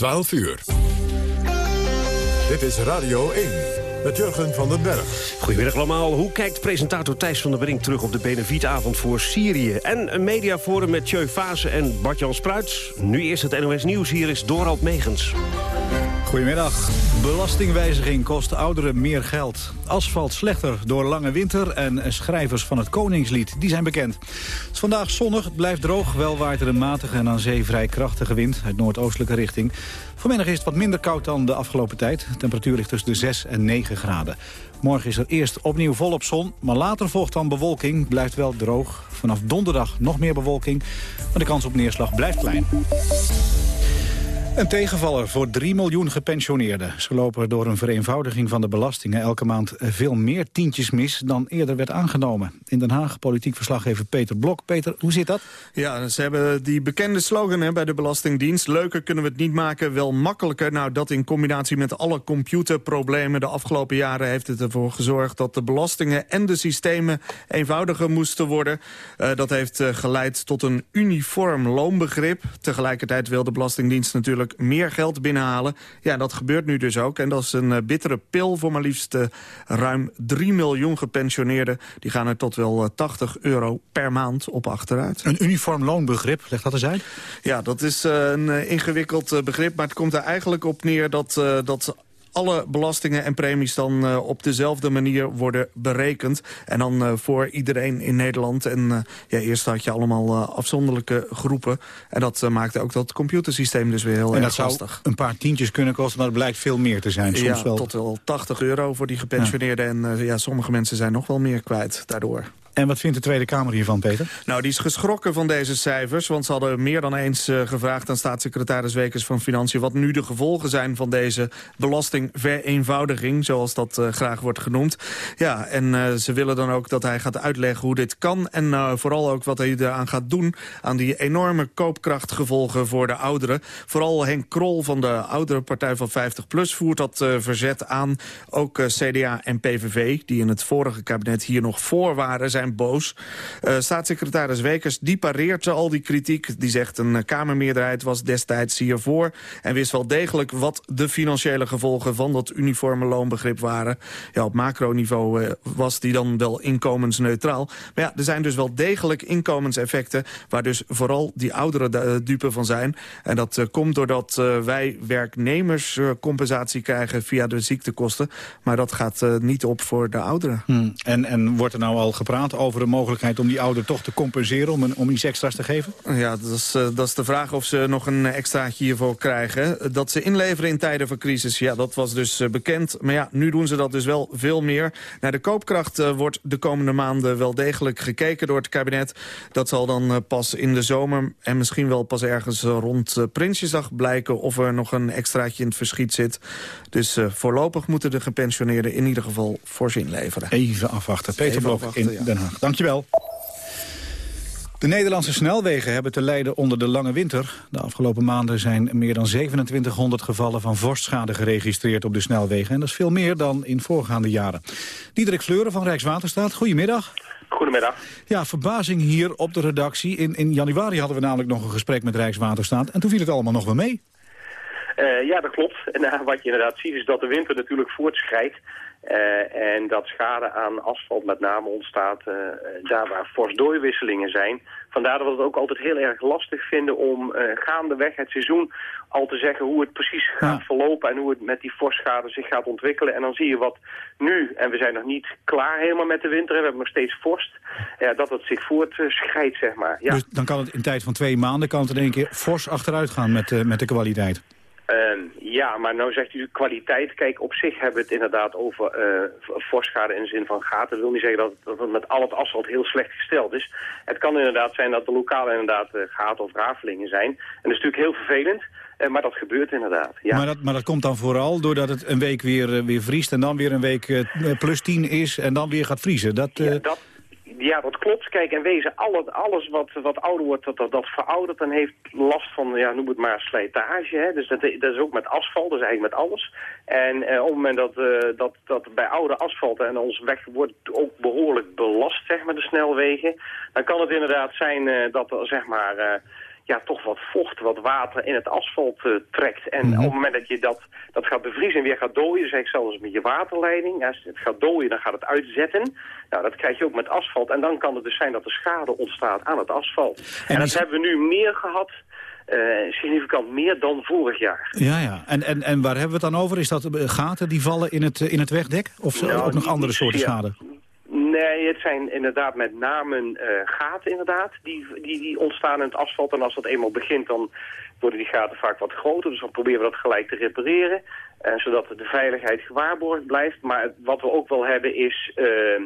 12 uur. Dit is Radio 1 met Jurgen van den Berg. Goedemiddag allemaal. Hoe kijkt presentator Thijs van der Brink terug op de benefietavond voor Syrië? En een mediaforum met Tjeu Fase en Bart-Jan Spruits. Nu eerst het NOS Nieuws. Hier is Dorald Megens. Goedemiddag. Belastingwijziging kost ouderen meer geld. Asfalt slechter door lange winter en schrijvers van het Koningslied, die zijn bekend. Het is vandaag zonnig, het blijft droog, wel waait er een matige en aan zee vrij krachtige wind uit noordoostelijke richting. Vanmiddag is het wat minder koud dan de afgelopen tijd. De temperatuur ligt tussen de 6 en 9 graden. Morgen is er eerst opnieuw volop zon, maar later volgt dan bewolking. Blijft wel droog. Vanaf donderdag nog meer bewolking, maar de kans op neerslag blijft klein. Een tegenvaller voor 3 miljoen gepensioneerden. Ze lopen door een vereenvoudiging van de belastingen elke maand veel meer tientjes mis dan eerder werd aangenomen. In Den Haag politiek verslaggever Peter Blok. Peter, hoe zit dat? Ja, ze hebben die bekende slogan hè, bij de Belastingdienst. Leuker kunnen we het niet maken, wel makkelijker. Nou, dat in combinatie met alle computerproblemen de afgelopen jaren heeft het ervoor gezorgd dat de belastingen en de systemen eenvoudiger moesten worden. Uh, dat heeft uh, geleid tot een uniform loonbegrip. Tegelijkertijd wil de Belastingdienst natuurlijk meer geld binnenhalen. Ja, dat gebeurt nu dus ook. En dat is een uh, bittere pil voor maar liefst uh, ruim 3 miljoen gepensioneerden. Die gaan er tot wel uh, 80 euro per maand op achteruit. Een uniform loonbegrip, leg dat eens uit. Ja, dat is een ingewikkeld begrip. Maar het komt er eigenlijk op neer dat, dat alle belastingen en premies dan uh, op dezelfde manier worden berekend. En dan uh, voor iedereen in Nederland. En uh, ja, eerst had je allemaal afzonderlijke groepen. En dat maakte ook dat computersysteem dus weer heel en erg dat lastig. zou een paar tientjes kunnen kosten, maar het blijkt veel meer te zijn. Soms ja, wel... tot wel 80 euro voor die gepensioneerden. Ja. En ja, sommige mensen zijn nog wel meer kwijt daardoor. En wat vindt de Tweede Kamer hiervan, Peter? Nou, die is geschrokken van deze cijfers. Want ze hadden meer dan eens uh, gevraagd aan staatssecretaris Wekers van Financiën... wat nu de gevolgen zijn van deze belastingvereenvoudiging... zoals dat uh, graag wordt genoemd. Ja, en uh, ze willen dan ook dat hij gaat uitleggen hoe dit kan... en vooral ook wat hij eraan gaat doen... aan die enorme koopkrachtgevolgen voor de ouderen. Vooral Henk Krol van de oudere partij van 50PLUS voert dat verzet aan. Ook CDA en PVV, die in het vorige kabinet hier nog voor waren... zijn boos. Uh, staatssecretaris Wekers die pareert al die kritiek. Die zegt een Kamermeerderheid was destijds hiervoor... en wist wel degelijk wat de financiële gevolgen van dat uniforme loonbegrip waren. Ja, op macroniveau uh, was die dan wel inkomensneutraal. Maar ja, er zijn dus wel degelijk inkomenseffecten... waar dus vooral die ouderen dupe van zijn. En dat komt doordat wij werknemers compensatie krijgen via de ziektekosten. Maar dat gaat niet op voor de ouderen. Hmm. En, en wordt er nou al gepraat over de mogelijkheid om die ouder toch te compenseren... om, een, om iets extra's te geven? Ja, dat is, uh, dat is de vraag of ze nog een extraatje hiervoor krijgen. Dat ze inleveren in tijden van crisis, ja, dat was dus uh, bekend. Maar ja, nu doen ze dat dus wel veel meer. Naar de koopkracht uh, wordt de komende maanden wel degelijk gekeken door het kabinet. Dat zal dan pas in de zomer en misschien wel pas ergens rond Prinsjesdag blijken... of er nog een extraatje in het verschiet zit. Dus voorlopig moeten de gepensioneerden in ieder geval voorzien leveren. Even afwachten. Peter Even Blok afwachten, in ja. Den Haag. Dankjewel. De Nederlandse snelwegen hebben te lijden onder de lange winter. De afgelopen maanden zijn meer dan 2700 gevallen van vorstschade geregistreerd op de snelwegen. En dat is veel meer dan in voorgaande jaren. Diederik Fleuren van Rijkswaterstaat, goedemiddag. Goedemiddag. Ja, verbazing hier op de redactie. In, in januari hadden we namelijk nog een gesprek met Rijkswaterstaat. En toen viel het allemaal nog wel mee. Uh, ja, dat klopt. En uh, wat je inderdaad ziet is dat de winter natuurlijk voortschrijdt. Uh, en dat schade aan asfalt met name ontstaat daar waar fors dooiwisselingen zijn. Vandaar dat we het ook altijd heel erg lastig vinden om gaandeweg het seizoen al te zeggen hoe het precies gaat verlopen en hoe het met die forschade zich gaat ontwikkelen. En dan zie je wat nu, en we zijn nog niet klaar helemaal met de winter, we hebben nog steeds vorst, dat het zich voortschrijdt, zeg maar. Ja. Dus dan kan het in tijd van twee maanden kan het in één keer fors achteruit gaan met, met de kwaliteit? Uh, ja, maar nou zegt u kwaliteit. Kijk, op zich hebben we het inderdaad over uh, forschade in de zin van gaten. Dat wil niet zeggen dat, dat het met al het asfalt heel slecht gesteld is. Het kan inderdaad zijn dat er lokaal inderdaad uh, gaten of rafelingen zijn. En dat is natuurlijk heel vervelend. Uh, maar dat gebeurt inderdaad, ja. Maar dat, maar dat komt dan vooral doordat het een week weer, weer vriest... en dan weer een week plus 10 is en dan weer gaat vriezen. Dat, ja, dat, ja, dat klopt. Kijk, en wezen, alle, alles wat, wat ouder wordt, dat, dat, dat veroudert en heeft last van, ja, noem het maar, slijtage. Hè? Dus dat, dat is ook met asfalt, dus eigenlijk met alles. En eh, op het moment dat, uh, dat, dat bij oude asfalt en onze weg wordt ook behoorlijk belast, zeg maar, de snelwegen, dan kan het inderdaad zijn uh, dat er, zeg maar ja, toch wat vocht, wat water in het asfalt trekt. En mhm. op het moment dat je dat, dat gaat bevriezen en weer gaat dooien, zeg ik zelfs met je waterleiding. Als het gaat dooien, dan gaat het uitzetten. Nou, dat krijg je ook met asfalt. En dan kan het dus zijn dat er schade ontstaat aan het asfalt. En, dat hebben we nu meer gehad uh, significant meer dan vorig jaar. Ja, ja. En, en, en waar hebben we het dan over? Is dat eh, gaten die vallen in het, in het wegdek? Of nou, ook nog andere soorten schade? Nee, het zijn inderdaad met name uh, gaten inderdaad, die, die, die ontstaan in het asfalt. En als dat eenmaal begint, dan worden die gaten vaak wat groter. Dus dan proberen we dat gelijk te repareren. Uh, zodat de veiligheid gewaarborgd blijft. Maar wat we ook wel hebben is uh,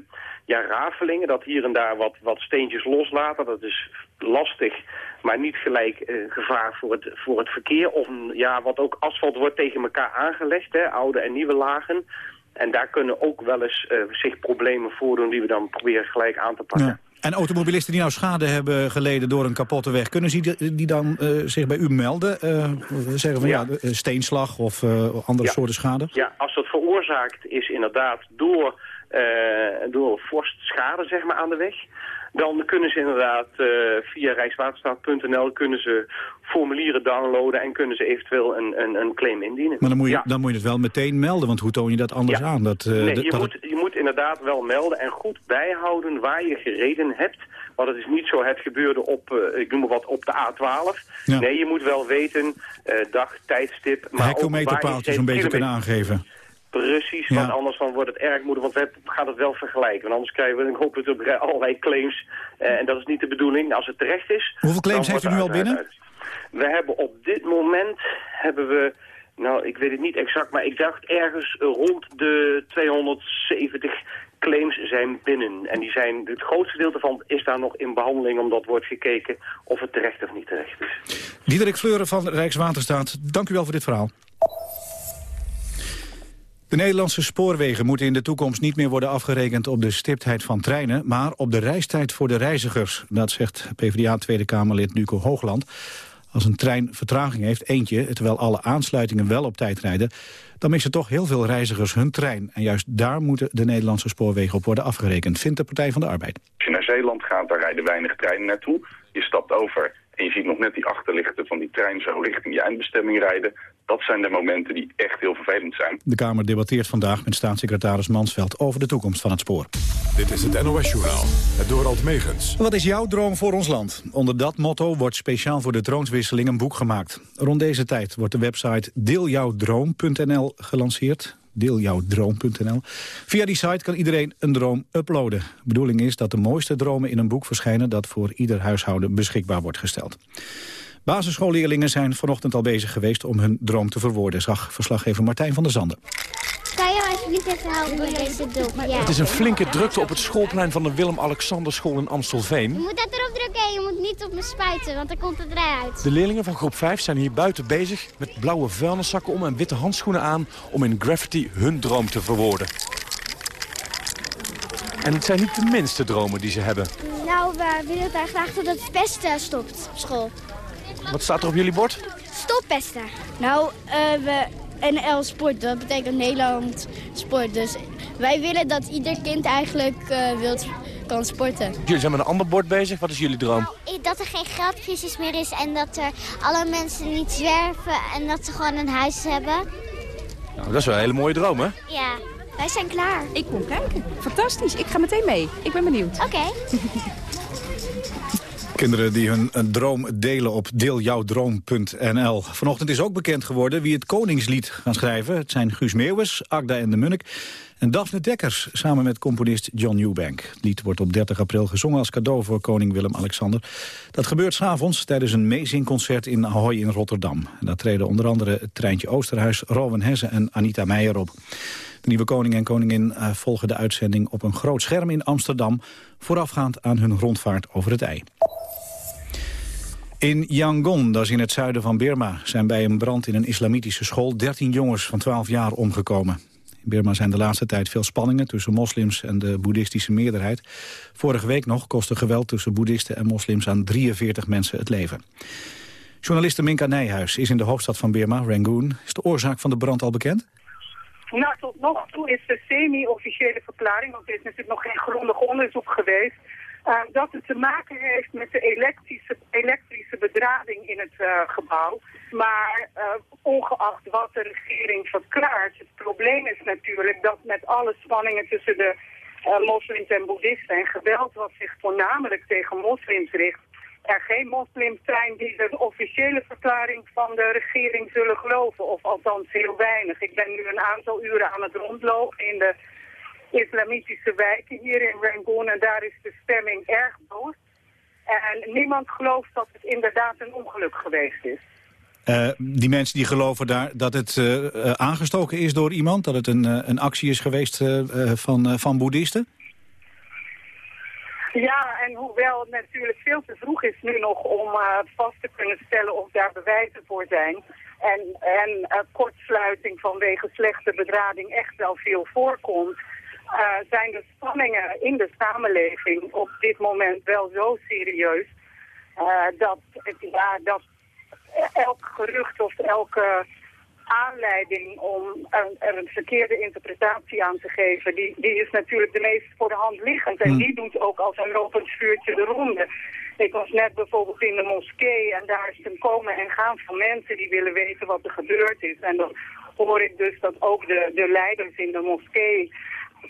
ja, rafelingen. Dat hier en daar wat, wat steentjes loslaten. Dat is lastig, maar niet gelijk gevaar voor het, voor het verkeer. Of ja, wat ook asfalt wordt tegen elkaar aangelegd, hè, oude en nieuwe lagen. En daar kunnen ook wel eens uh, zich problemen voordoen die we dan proberen gelijk aan te pakken. Ja. En automobilisten die nou schade hebben geleden door een kapotte weg... kunnen ze die, die dan uh, zich bij u melden? Uh, zeggen van ja, ja steenslag of andere soorten schade? Ja, als dat veroorzaakt is inderdaad door, door vorst schade zeg maar, aan de weg dan kunnen ze inderdaad uh, via rijkswaterstaat.nl kunnen ze formulieren downloaden en kunnen ze eventueel een, een, een claim indienen. Maar dan moet, je, dan moet je het wel meteen melden, want hoe toon je dat anders aan? Dat, uh, nee, je, moet, je moet inderdaad wel melden en goed bijhouden waar je gereden hebt. Want het is niet zo, het gebeurde op, uh, ik noem maar wat, op de A12. Nee, je moet wel weten, dag, tijdstip... Maar Hectometerpaaltjes een beetje kunnen aangeven. Precies, want anders dan wordt het erg moeilijk, want we gaan het wel vergelijken. Want anders krijgen we, ik hoop het, allerlei claims. Uh, en dat is niet de bedoeling. Als het terecht is... Hoeveel claims heeft u nu al binnen? We hebben op dit moment, hebben we, nou ik weet het niet exact, maar ik dacht ergens rond de 270 claims zijn binnen. En die zijn, het grootste deel daarvan is daar nog in behandeling... omdat wordt gekeken of het terecht of niet terecht is. Diederik Fleuren van Rijkswaterstaat, dank u wel voor dit verhaal. De Nederlandse spoorwegen moeten in de toekomst niet meer worden afgerekend op de stiptheid van treinen, maar op de reistijd voor de reizigers. Dat zegt PvdA Tweede Kamerlid Nuco Hoogland. Als een trein vertraging heeft, eentje, terwijl alle aansluitingen wel op tijd rijden, dan missen toch heel veel reizigers hun trein. En juist daar moeten de Nederlandse spoorwegen op worden afgerekend, vindt de Partij van de Arbeid. Als je naar Zeeland gaat, daar rijden weinig treinen naartoe. Je stapt over en je ziet nog net die achterlichten van die trein zo richting je eindbestemming rijden. Dat zijn de momenten die echt heel vervelend zijn. De Kamer debatteert vandaag met staatssecretaris Mansveld over de toekomst van het spoor. Dit is het NOS-journaal, het Dorald Megens. Wat is jouw droom voor ons land? Onder dat motto wordt speciaal voor de troonswisseling een boek gemaakt. Rond deze tijd wordt de website deeljouwdroom.nl gelanceerd deeljouwdroom.nl. Via die site kan iedereen een droom uploaden. De bedoeling is dat de mooiste dromen in een boek verschijnen... dat voor ieder huishouden beschikbaar wordt gesteld. Basisschoolleerlingen zijn vanochtend al bezig geweest om hun droom te verwoorden... zag verslaggever Martijn van der Zanden. Kan je alsjeblieft even helpen met deze doek? Ja. Het is een flinke drukte op het schoolplein van de Willem-Alexander-school in Amstelveen. Je moet dat erop drukken en je moet niet op me spuiten, want dan komt het eruit. De leerlingen van groep 5 zijn hier buiten bezig met blauwe vuilniszakken om en witte handschoenen aan... om in graffiti hun droom te verwoorden. En het zijn niet de minste dromen die ze hebben. Nou, we willen daar graag dat het pesten stopt op school. Wat staat er op jullie bord? Stop pesten. Nou, uh, we NL Sport, dat betekent Nederland Sport. Dus wij willen dat ieder kind eigenlijk uh, wilt, kan sporten. Jullie zijn met een ander bord bezig. Wat is jullie droom? Nou, dat er geen geldcrisis meer is en dat er alle mensen niet zwerven en dat ze gewoon een huis hebben. Nou, dat is wel een hele mooie droom, hè? Ja. Wij zijn klaar. Ik kom kijken. Fantastisch. Ik ga meteen mee. Ik ben benieuwd. Oké. Kinderen die hun droom delen op deeljouwdroom.nl. Vanochtend is ook bekend geworden wie het Koningslied gaan schrijven. Het zijn Guus Meeuwis, Agda en de Munnik en Daphne Dekkers... samen met componist John Newbank. Het lied wordt op 30 april gezongen als cadeau voor koning Willem-Alexander. Dat gebeurt s'avonds tijdens een meezingconcert in Ahoy in Rotterdam. Daar treden onder andere het Treintje Oosterhuis, Rowan Hesse en Anita Meijer op. De nieuwe koning en koningin uh, volgen de uitzending op een groot scherm in Amsterdam... voorafgaand aan hun rondvaart over het ei. In Yangon, dat is in het zuiden van Birma, zijn bij een brand in een islamitische school 13 jongens van 12 jaar omgekomen. In Birma zijn de laatste tijd veel spanningen tussen moslims en de boeddhistische meerderheid. Vorige week nog kostte geweld tussen boeddhisten en moslims aan 43 mensen het leven. Journaliste Minka Nijhuis is in de hoofdstad van Birma, Rangoon. Is de oorzaak van de brand al bekend? Nou, tot nog toe is de semi-officiële verklaring, want er is natuurlijk nog geen grondig onderzoek geweest, Uh, dat het te maken heeft met de elektrische, elektrische bedrading in het uh, gebouw. Maar uh, ongeacht wat de regering verklaart, het probleem is natuurlijk dat met alle spanningen tussen de moslims en boeddhisten en geweld wat zich voornamelijk tegen moslims richt, er geen moslims zijn die de officiële verklaring van de regering zullen geloven. Of althans heel weinig. Ik ben nu een aantal uren aan het rondlopen in de islamitische wijken hier in Rangoon. En daar is de stemming erg boos. En niemand gelooft dat het inderdaad een ongeluk geweest is. Uh, die mensen die geloven daar dat het uh, aangestoken is door iemand? Dat het een, een actie is geweest van, van boeddhisten? Ja, en hoewel het natuurlijk veel te vroeg is nu nog om vast te kunnen stellen of daar bewijzen voor zijn. En, en kortsluiting vanwege slechte bedrading echt wel veel voorkomt. Uh, zijn de spanningen in de samenleving op dit moment wel zo serieus. dat, ja, dat elk gerucht of elke aanleiding om er een verkeerde interpretatie aan te geven, die, die is natuurlijk de meest voor de hand liggend. En hmm. die doet ook als een lopend vuurtje de ronde. Ik was net bijvoorbeeld in de moskee en daar is een komen en gaan van mensen die willen weten wat er gebeurd is. En dan hoor ik dus dat ook de, de leiders in de moskee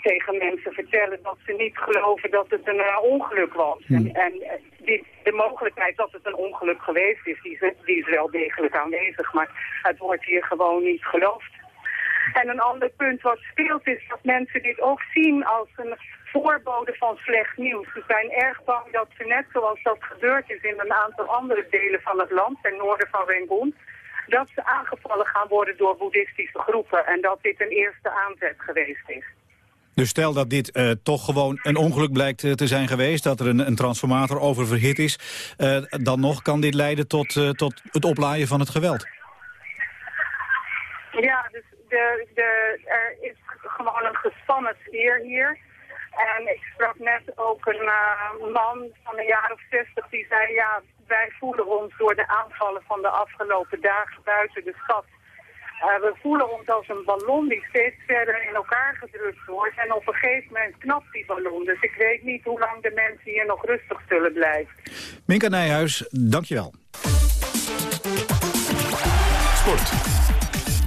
tegen mensen vertellen dat ze niet geloven dat het een uh, ongeluk was. En, hmm. en eh, die, de mogelijkheid dat het een ongeluk geweest is, die is, die is wel degelijk aanwezig. Maar het wordt hier gewoon niet geloofd. En een ander punt wat speelt is dat mensen dit ook zien als een voorbode van slecht nieuws. Ze zijn erg bang dat ze net zoals dat gebeurd is in een aantal andere delen van het land, ten noorden van Rangoon, dat ze aangevallen gaan worden door boeddhistische groepen en dat dit een eerste aanzet geweest is. Dus stel dat dit uh, toch gewoon een ongeluk blijkt uh, te zijn geweest... dat er een, een transformator oververhit is... Uh, dan nog kan dit leiden tot, tot het oplaaien van het geweld. Ja, dus de, de, er is gewoon een gespannen sfeer hier. En ik sprak net ook een man van een jaar of zestig die zei... ja, wij voelen ons door de aanvallen van de afgelopen dagen buiten de stad uh, we voelen ons als een ballon die steeds verder in elkaar gedrukt wordt. En op een gegeven moment knapt die ballon. Dus ik weet niet hoe lang de mensen hier nog rustig zullen blijven. Minka Nijhuis, dankjewel. Sport.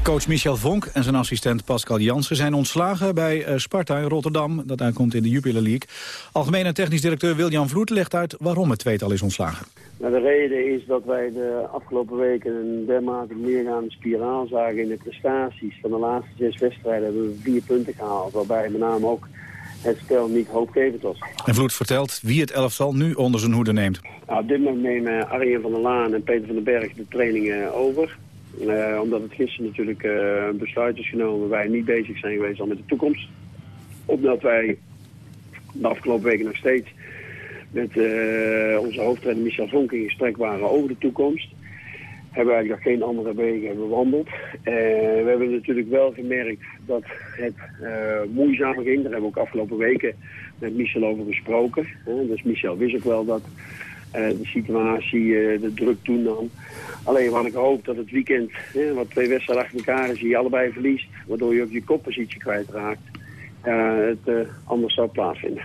Coach Michel Vonk en zijn assistent Pascal Jansen zijn ontslagen bij eh, Sparta in Rotterdam. Dat uitkomt in de Jupiler League. Algemeen en technisch directeur Wiljan Vloed legt uit waarom het tweetal is ontslagen. Nou, de reden is dat wij de afgelopen weken een dermate meergaande spiraal zagen in de prestaties. Van de laatste zes wedstrijden hebben we vier punten gehaald. Waarbij met name ook het spel niet hoopgevend was. En Vloed vertelt wie het elftal nu onder zijn hoede neemt. Nou, op dit moment nemen Arjen van der Laan en Peter van den Berg de trainingen over. Uh, omdat het gisteren natuurlijk uh, een besluit is genomen... wij niet bezig zijn geweest al met de toekomst. Omdat wij de afgelopen weken nog steeds... met uh, onze hoofdtrainer Michel Vonk in gesprek waren over de toekomst... hebben wij eigenlijk nog geen andere wegen bewandeld. we hebben natuurlijk wel gemerkt dat het moeizaam ging. Daar hebben we ook afgelopen weken met Michel over gesproken. dus Michel wist ook wel dat de situatie, de druk toenam... Alleen wat ik hoop dat het weekend, hè, wat twee wedstrijden achter elkaar is, je allebei verliest. Waardoor je ook je koppositie kwijtraakt. Uh, het anders zou plaatsvinden.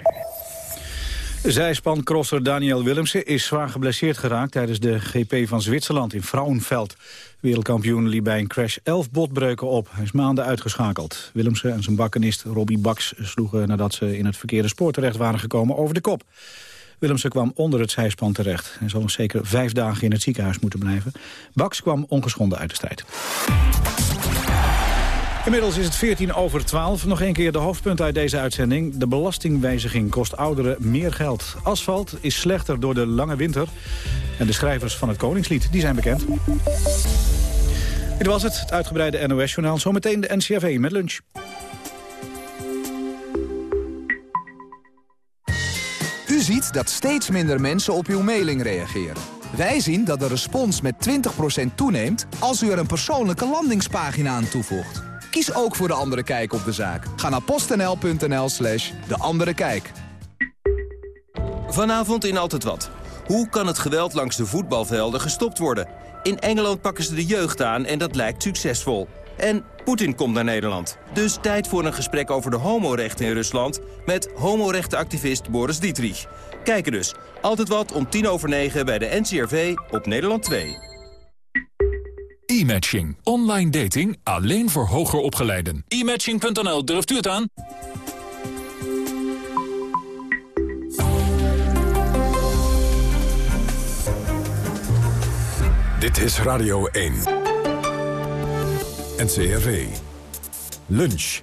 Zijspancrosser Daniel Willemsen is zwaar geblesseerd geraakt tijdens de GP van Zwitserland in Frauenveld. Wereldkampioen liep bij een crash 11 botbreuken op. Hij is maanden uitgeschakeld. Willemsen en zijn bakkenist Robbie Baks sloegen nadat ze in het verkeerde spoor terecht waren gekomen over de kop. Willemsen kwam onder het zijspan terecht. Hij zal zeker vijf dagen in het ziekenhuis moeten blijven. Baks kwam ongeschonden uit de strijd. Inmiddels is het 14 over 12. Nog een keer de hoofdpunt uit deze uitzending. De belastingwijziging kost ouderen meer geld. Asfalt is slechter door de lange winter. En de schrijvers van het Koningslied, die zijn bekend. Dit was het, het uitgebreide NOS-journaal. Zometeen de NCRV met lunch. Ziet dat steeds minder mensen op uw mailing reageren. Wij zien dat de respons met 20% toeneemt als u er een persoonlijke landingspagina aan toevoegt. Kies ook voor De Andere Kijk op de zaak. Ga naar postnl.nl slash De Andere Kijk. Vanavond in Altijd Wat. Hoe kan het geweld langs de voetbalvelden gestopt worden? In Engeland pakken ze de jeugd aan en dat lijkt succesvol. En Poetin komt naar Nederland. Dus tijd voor een gesprek over de homorechten in Rusland... met homorechtenactivist Boris Dietrich. Kijken dus. Altijd wat om tien over negen bij de NCRV op Nederland 2. E-matching. Online dating alleen voor hoger opgeleiden. E-matching.nl, durft u het aan? Dit is Radio 1. NCRV. Lunch.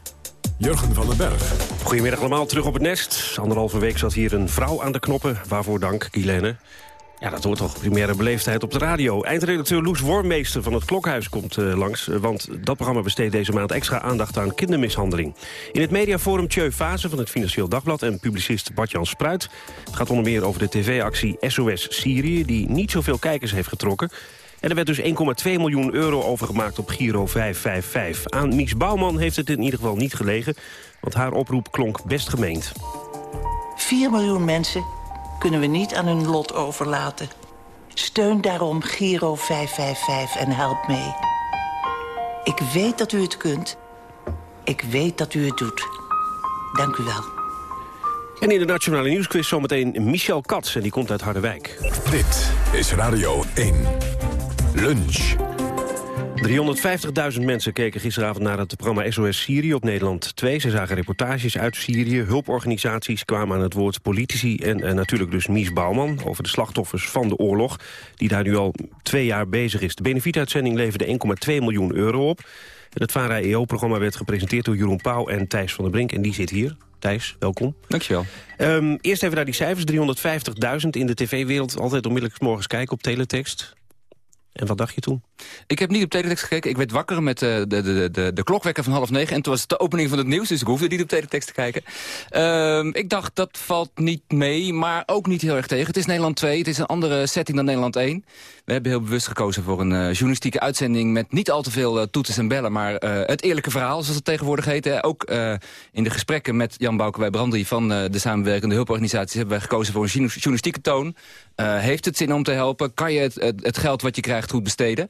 Jurgen van den Berg. Goedemiddag allemaal, terug op het nest. Anderhalve week zat hier een vrouw aan de knoppen. Waarvoor dank, Guilaine. Ja, dat hoort toch primaire beleefdheid op de radio. Eindredacteur Loes Wormmeester van het Klokhuis komt uh, langs... want dat programma besteedt deze maand extra aandacht aan kindermishandeling. In het mediaforum Tjeu van het Financieel Dagblad... en publicist Bart-Jan Spruit. Het gaat onder meer over de tv-actie SOS Syrië... die niet zoveel kijkers heeft getrokken... En er werd dus 1,2 miljoen euro overgemaakt op Giro 555. Aan Mies Bouwman heeft het in ieder geval niet gelegen... want haar oproep klonk best gemeend. 4 miljoen mensen kunnen we niet aan hun lot overlaten. Steun daarom Giro 555 en help mee. Ik weet dat u het kunt. Ik weet dat u het doet. Dank u wel. En in de Nationale Nieuwsquiz zometeen Michel Katz. En die komt uit Harderwijk. Dit is Radio 1. Lunch. 350.000 mensen keken gisteravond naar het programma SOS Syrië op Nederland 2. Ze zagen reportages uit Syrië, hulporganisaties kwamen aan het woord politici... en, en natuurlijk dus Mies Bouwman over de slachtoffers van de oorlog... die daar nu al twee jaar bezig is. De benefietuitzending leverde 1,2 miljoen euro op. En het VARA EO-programma werd gepresenteerd door Jeroen Pauw en Thijs van der Brink. En die zit hier. Thijs, welkom. Dankjewel. Um, eerst even naar die cijfers. 350.000 in de tv-wereld. Altijd onmiddellijk morgens kijken op teletext. En wat dacht je toen? Ik heb niet op teletext gekeken. Ik werd wakker met uh, de, de, de, de klokwekker van half negen. En toen was het de opening van het nieuws, dus ik hoefde niet op teletext te kijken. Uh, ik dacht, dat valt niet mee, maar ook niet heel erg tegen. Het is Nederland 2, het is een andere setting dan Nederland 1. We hebben heel bewust gekozen voor een uh, journalistieke uitzending... met niet al te veel uh, toeters en bellen, maar het eerlijke verhaal, zoals het tegenwoordig heet. Ook in de gesprekken met Jan Bouke bij Brandy van de samenwerkende hulporganisaties... hebben wij gekozen voor een journalistieke toon. heeft het zin om te helpen? Kan je het, het geld wat je krijgt goed besteden?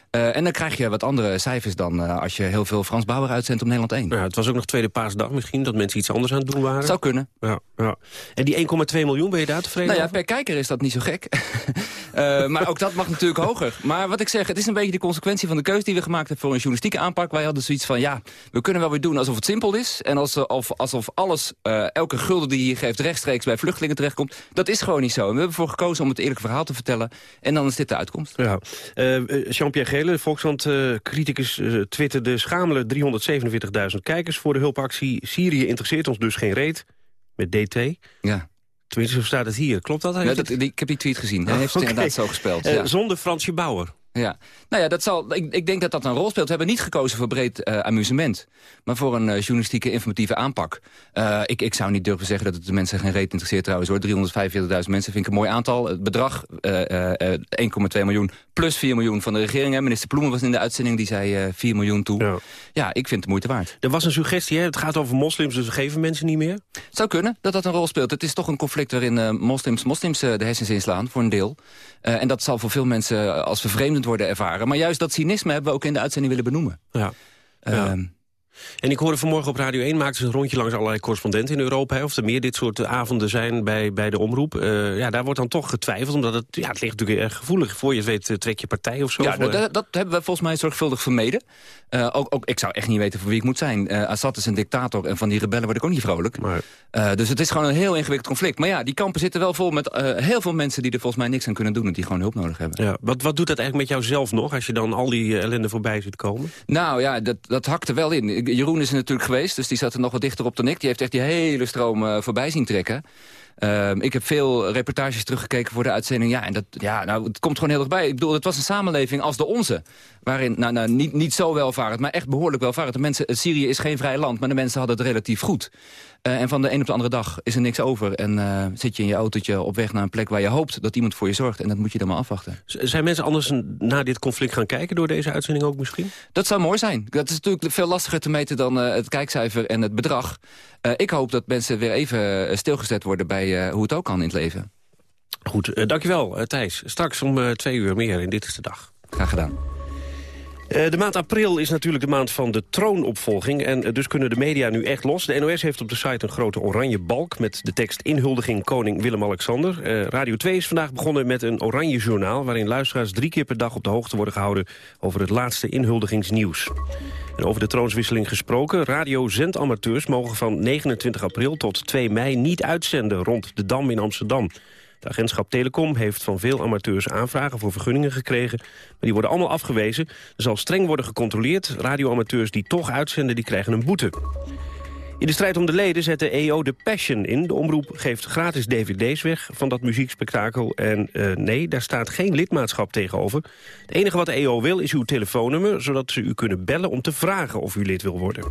Uh, en dan krijg je wat andere cijfers dan uh, als je heel veel Frans Bauer uitzendt op Nederland 1. Ja, het was ook nog tweede paasdag misschien, dat mensen iets anders aan het doen waren. Zou kunnen. Ja, ja. En die 1,2 miljoen, ben je daar tevreden Nou ja, over? per kijker is dat niet zo gek. uh, maar ook dat mag natuurlijk hoger. Maar wat ik zeg, het is een beetje de consequentie van de keuze die we gemaakt hebben voor een journalistieke aanpak. Wij hadden zoiets van, ja, we kunnen wel weer doen alsof het simpel is. En alsof, alsof alles, elke gulden die je geeft rechtstreeks bij vluchtelingen terechtkomt. Dat is gewoon niet zo. En we hebben ervoor gekozen om het eerlijke verhaal te vertellen. En dan is dit de uitkomst. Ja. Jean-Pierre Gele, Volkskrant uh, criticus uh, twitterde schamele 347.000 kijkers voor de hulpactie. Syrië interesseert ons dus geen reet. Met DT. Ja. Tenminste, zo staat het hier. Klopt dat? Ja, dat ik heb die tweet gezien. Hij heeft het inderdaad zo gespeeld. Uh, ja. Zonder Fransje Bauer. Ja, nou ja, dat zal, ik, ik denk dat dat een rol speelt. We hebben niet gekozen voor breed uh, amusement, maar voor een uh, journalistieke informatieve aanpak. Uh, ik, ik zou niet durven zeggen dat het de mensen geen reet interesseert trouwens hoor. 345.000 mensen vind ik een mooi aantal. Het bedrag 1,2 miljoen plus 4 miljoen van de regering. Hè. Minister Ploemen was in de uitzending, die zei 4 miljoen toe. Ja. ja. ik vind het de moeite waard. Er was een suggestie, hè? het gaat over moslims, dus we geven mensen niet meer? Het zou kunnen dat dat een rol speelt. Het is toch een conflict waarin moslims, moslims de hersens inslaan, voor een deel. en dat zal voor veel mensen als worden ervaren. Maar juist dat cynisme hebben we ook in de uitzending willen benoemen. Ja. ja. En ik hoorde vanmorgen op Radio 1 maakten ze een rondje langs allerlei correspondenten in Europa. Hè, of er meer dit soort avonden zijn bij, bij de omroep. Uh, ja, daar wordt dan toch getwijfeld, omdat het, ja, het ligt natuurlijk erg gevoelig. Voor je het weet trek je partij of zo. Ja, dat, dat, dat, hebben we volgens mij zorgvuldig vermeden. Uh, ook, ook, ik zou echt niet weten voor wie ik moet zijn. Uh, Assad is een dictator en van die rebellen word ik ook niet vrolijk. Maar... dus het is gewoon een heel ingewikkeld conflict. Maar ja, die kampen zitten wel vol met heel veel mensen die er volgens mij niks aan kunnen doen. En die gewoon hulp nodig hebben. Ja, wat, wat doet dat eigenlijk met jouzelf nog, als je dan al die ellende voorbij ziet komen? Nou ja, dat, dat hakt er wel in. Jeroen is natuurlijk geweest, dus die zat er nog wat dichter op dan ik. Die heeft echt die hele stroom uh, voorbij zien trekken. Uh, ik heb veel reportages teruggekeken voor de uitzending. Ja, en dat, ja, nou, het komt gewoon heel erg bij. Ik bedoel, het was een samenleving als de onze. Waarin, nou, nou niet, niet zo welvarend, maar echt behoorlijk welvarend. De mensen, Syrië is geen vrij land, maar de mensen hadden het relatief goed. Uh, en van de een op de andere dag is er niks over. En uh, zit je in je autootje op weg naar een plek waar je hoopt dat iemand voor je zorgt. En dat moet je dan maar afwachten. Zijn mensen anders naar dit conflict gaan kijken door deze uitzending ook misschien? Dat zou mooi zijn. Dat is natuurlijk veel lastiger te meten dan uh, het kijkcijfer en het bedrag. ik hoop dat mensen weer even stilgezet worden bij hoe het ook kan in het leven. Goed, dankjewel Thijs. Straks om twee uur meer in Dit is de Dag. Graag gedaan. Eh, de maand april is natuurlijk de maand van de troonopvolging... en eh, dus kunnen de media nu echt los. De NOS heeft op de site een grote oranje balk... met de tekst inhuldiging koning Willem-Alexander. Uh, Radio 2 is vandaag begonnen met een oranje journaal... waarin luisteraars drie keer per dag op de hoogte worden gehouden... over het laatste inhuldigingsnieuws. En over de troonswisseling gesproken. Radio-zendamateurs mogen van 29 april tot 2 mei niet uitzenden... rond de Dam in Amsterdam. Het agentschap Telecom heeft van veel amateurs aanvragen voor vergunningen gekregen. Maar die worden allemaal afgewezen. Er zal streng worden gecontroleerd. Radioamateurs die toch uitzenden, die krijgen een boete. In de strijd om de leden zet de EO de Passion in. De omroep geeft gratis dvd's weg van dat muziekspektakel. En uh, nee, daar staat geen lidmaatschap tegenover. Het enige wat de EO wil is uw telefoonnummer... zodat ze u kunnen bellen om te vragen of u lid wil worden.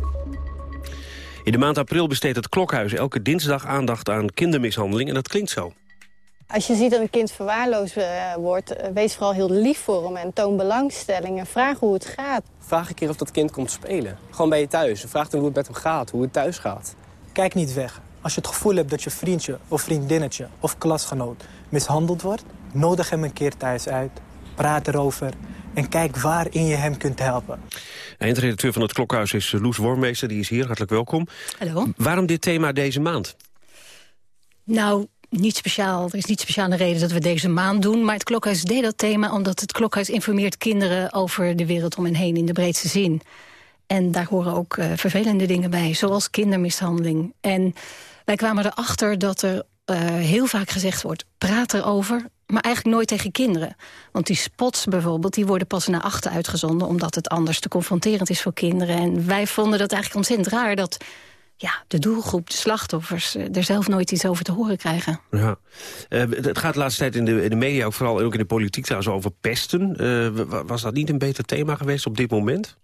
In de maand april besteedt het Klokhuis elke dinsdag aandacht aan kindermishandeling. En dat klinkt zo. Als je ziet dat een kind verwaarloosd uh, wordt, uh, wees vooral heel lief voor hem en toon belangstelling en vraag hoe het gaat. Vraag een keer of dat kind komt spelen. Gewoon bij je thuis. Vraag hem hoe het met hem gaat, hoe het thuis gaat. Kijk niet weg. Als je het gevoel hebt dat je vriendje of vriendinnetje of klasgenoot mishandeld wordt... nodig hem een keer thuis uit, praat erover en kijk waarin je hem kunt helpen. Eindredacteur van het Klokhuis is Loes Wormmeester, die is hier. Hartelijk welkom. Hallo. Waarom dit thema deze maand? Nou, niet speciaal, er is niet speciaal een reden dat we deze maand doen. Maar het Klokhuis deed dat thema omdat het Klokhuis informeert kinderen... over de wereld om hen heen in de breedste zin. En daar horen ook uh, vervelende dingen bij, zoals kindermishandeling. En wij kwamen erachter dat er uh, heel vaak gezegd wordt... praat erover, maar eigenlijk nooit tegen kinderen. Want die spots bijvoorbeeld, die worden pas naar achter uitgezonden... omdat het anders te confronterend is voor kinderen. En wij vonden dat eigenlijk ontzettend raar... dat ja, de doelgroep, de slachtoffers, er zelf nooit iets over te horen krijgen. Ja. Uh, het gaat de laatste tijd in de, in de media, ook vooral ook in de politiek trouwens, over pesten. Uh, was dat niet een beter thema geweest op dit moment?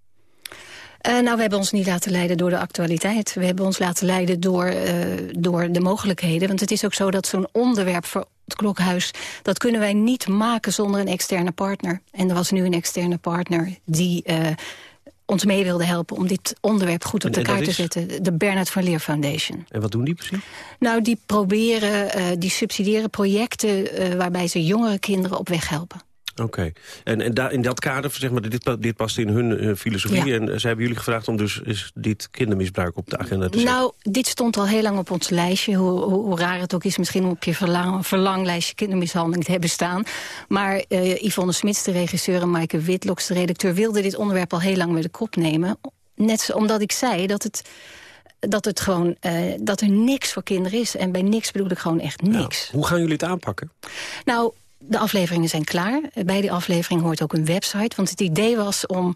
Uh, nou, we hebben ons niet laten leiden door de actualiteit. We hebben ons laten leiden door, door de mogelijkheden. Want het is ook zo dat zo'n onderwerp voor het klokhuis... dat kunnen wij niet maken zonder een externe partner. En er was nu een externe partner die ons mee wilde helpen om dit onderwerp goed op de kaart te zetten. De Bernard van Leer Foundation. En wat doen die precies? Nou, die proberen, uh, die subsidiëren projecten... Uh, waarbij ze jongere kinderen op weg helpen. Oké. Okay. En, en daar, in dat kader, zeg maar, dit, dit past in hun uh, filosofie. Ja. En ze hebben jullie gevraagd om dus is dit kindermisbruik op de agenda te zetten. Nou, dit stond al heel lang op ons lijstje. Hoe, hoe, hoe raar het ook is, misschien om op je verlang, verlanglijstje kindermishandeling te hebben staan. Maar uh, Yvonne Smits, de regisseur, en Maaike Witloks, de redacteur... wilden dit onderwerp al heel lang met de kop nemen. Net omdat ik zei dat het dat, het gewoon, uh, dat er niks voor kinderen is. En bij niks bedoel ik gewoon echt niks. Nou, hoe gaan jullie het aanpakken? Nou, de afleveringen zijn klaar. Bij die aflevering hoort ook een website. Want het idee was om...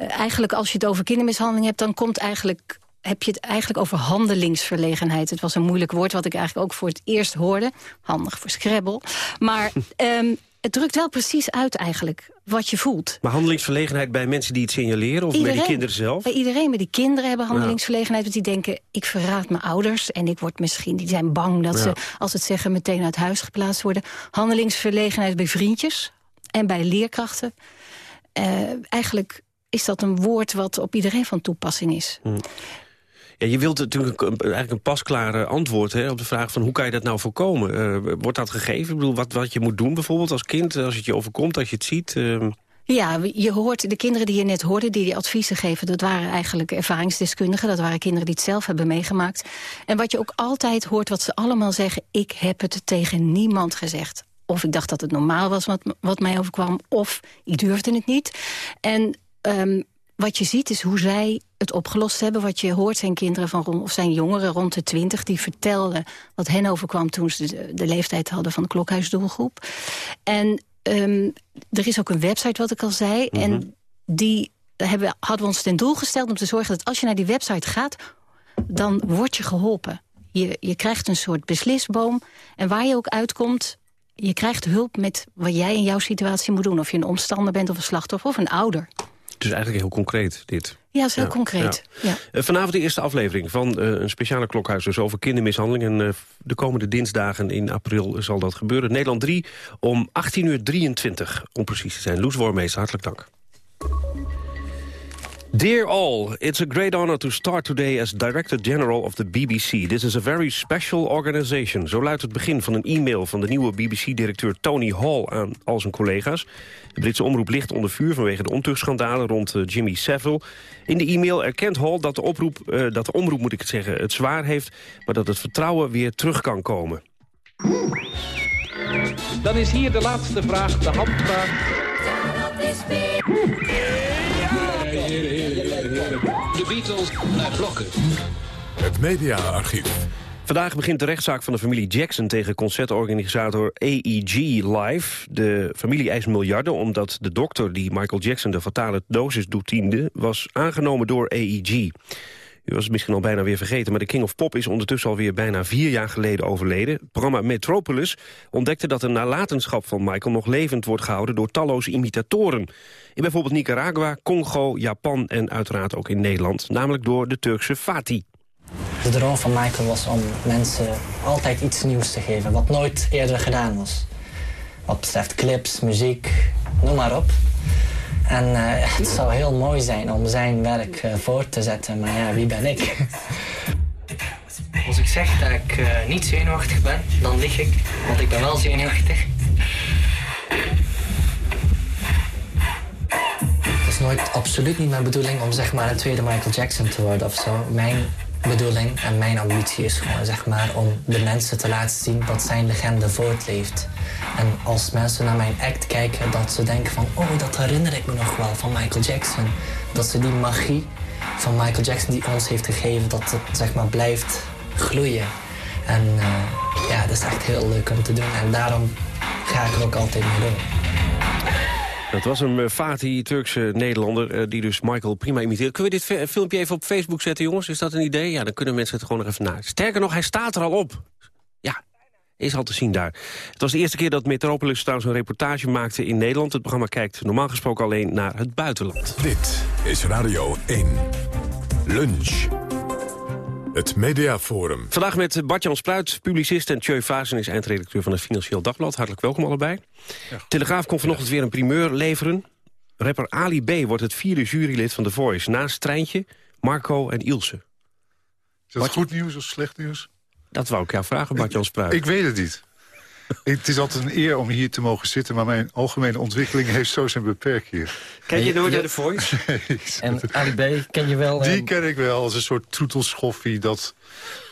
Uh, eigenlijk als je het over kindermishandeling hebt... dan komt eigenlijk heb je het eigenlijk over handelingsverlegenheid. Het was een moeilijk woord wat ik eigenlijk ook voor het eerst hoorde. Handig voor Scrabble. Maar um, het drukt wel precies uit eigenlijk wat je voelt. Maar handelingsverlegenheid bij mensen die het signaleren... of iedereen, bij de kinderen zelf? Bij iedereen. Bij die kinderen hebben handelingsverlegenheid. Want die denken, ik verraad mijn ouders... en ik word misschien, die zijn bang dat ja. ze, als het zeggen... meteen uit huis geplaatst worden. Handelingsverlegenheid bij vriendjes en bij leerkrachten. Uh, eigenlijk is dat een woord wat op iedereen van toepassing is. Hm. Ja, je wilt natuurlijk een, eigenlijk een pasklare antwoord hè, op de vraag van hoe kan je dat nou voorkomen? Uh, wordt dat gegeven? Ik bedoel, wat, wat je moet doen bijvoorbeeld als kind, als het je overkomt, als je het ziet? Uh... Ja, je hoort de kinderen die je net hoorde, die die adviezen geven... dat waren eigenlijk ervaringsdeskundigen. Dat waren kinderen die het zelf hebben meegemaakt. En wat je ook altijd hoort, wat ze allemaal zeggen... ik heb het tegen niemand gezegd. Of ik dacht dat het normaal was wat, wat mij overkwam, of ik durfde het niet. En um, wat je ziet is hoe zij het opgelost hebben. Wat je hoort zijn kinderen van rond, of zijn jongeren rond de twintig... die vertelden wat hen overkwam toen ze de, de leeftijd hadden van de klokhuisdoelgroep. En um, er is ook een website, wat ik al zei. Mm -hmm. En die hebben, hadden we ons ten doel gesteld om te zorgen dat als je naar die website gaat... dan word je geholpen. Je, je krijgt een soort beslisboom. En waar je ook uitkomt, je krijgt hulp met wat jij in jouw situatie moet doen. Of je een omstander bent of een slachtoffer of een ouder. Dus eigenlijk heel concreet, dit. Ja, is heel ja, concreet. Ja. Ja. Uh, vanavond de eerste aflevering van uh, een speciale klokhuis... dus over kindermishandeling. En uh, de komende dinsdagen in april zal dat gebeuren. Nederland 3 om 18.23 uur, om precies te zijn. Loes Wormeester, hartelijk dank. Dear all, it's a great honor to start today as Director General of the BBC. This is a very special organization. Zo luidt het begin van een e-mail van de nieuwe BBC-directeur Tony Hall aan al zijn collega's. De Britse omroep ligt onder vuur vanwege de ontuchtschandalen rond eh, Jimmy Savile. In de e-mail erkent Hall dat de, oproep, uh, dat de omroep moet ik het zeggen, het zwaar heeft... maar dat het vertrouwen weer terug kan komen. Dan is hier de laatste vraag, de handvraag. De Beatles naar blokken. Het mediaarchief. Vandaag begint de rechtszaak van de familie Jackson tegen concertorganisator AEG Live. De familie eist miljarden omdat de dokter die Michael Jackson de fatale dosis doetiende... was aangenomen door AEG. U was het misschien al bijna weer vergeten, maar de King of Pop is ondertussen alweer bijna vier jaar geleden overleden. Het programma Metropolis ontdekte dat de nalatenschap van Michael nog levend wordt gehouden door talloze imitatoren. In bijvoorbeeld Nicaragua, Congo, Japan en uiteraard ook in Nederland, namelijk door de Turkse Fatih. De droom van Michael was om mensen altijd iets nieuws te geven, wat nooit eerder gedaan was. Wat betreft clips, muziek, noem maar op. En uh, het zou heel mooi zijn om zijn werk uh, voort te zetten, maar ja, wie ben ik? Als ik zeg dat ik uh, niet zenuwachtig ben, dan lieg ik, want ik ben wel zenuwachtig. Het is nooit absoluut niet mijn bedoeling om zeg maar een tweede Michael Jackson te worden of zo. Mijn bedoeling en mijn ambitie is gewoon zeg maar om de mensen te laten zien dat zijn legende voortleeft. En als mensen naar mijn act kijken, dat ze denken van... oh, dat herinner ik me nog wel van Michael Jackson. Dat ze die magie van Michael Jackson die ons heeft gegeven... dat het zeg maar blijft gloeien. En uh, ja, dat is echt heel leuk om te doen. En daarom ga ik er ook altijd mee door. Dat was een Fatih, Turkse Nederlander, uh, die dus Michael prima imiteert. Kunnen we dit filmpje even op Facebook zetten, jongens? Is dat een idee? Ja, dan kunnen mensen het gewoon nog even na. Sterker nog, hij staat er al op. Ja, is al te zien daar. Het was de eerste keer dat Metropolis trouwens een reportage maakte in Nederland. Het programma kijkt normaal gesproken alleen naar het buitenland. Dit is Radio 1. Lunch. Het Mediaforum. Vandaag met Bart-Jan Spruit, publicist en Tjeu Vazen is eindredacteur van het Financieel Dagblad. Hartelijk welkom allebei. Ja. Telegraaf komt vanochtend weer een primeur leveren. Rapper Ali B. wordt het vierde jurylid van The Voice. Naast Treintje, Marco en Ilse. Is dat goed nieuws of slecht nieuws? Dat wou ik jou vragen, Bart-Jan Spruit. Ik weet het niet. Het is altijd een eer om hier te mogen zitten... maar mijn algemene ontwikkeling heeft zo zijn beperkingen. Ken je nooit naar de Voice? en Ali B, ken je wel? Die ken ik wel als een soort troetelschoffie... dat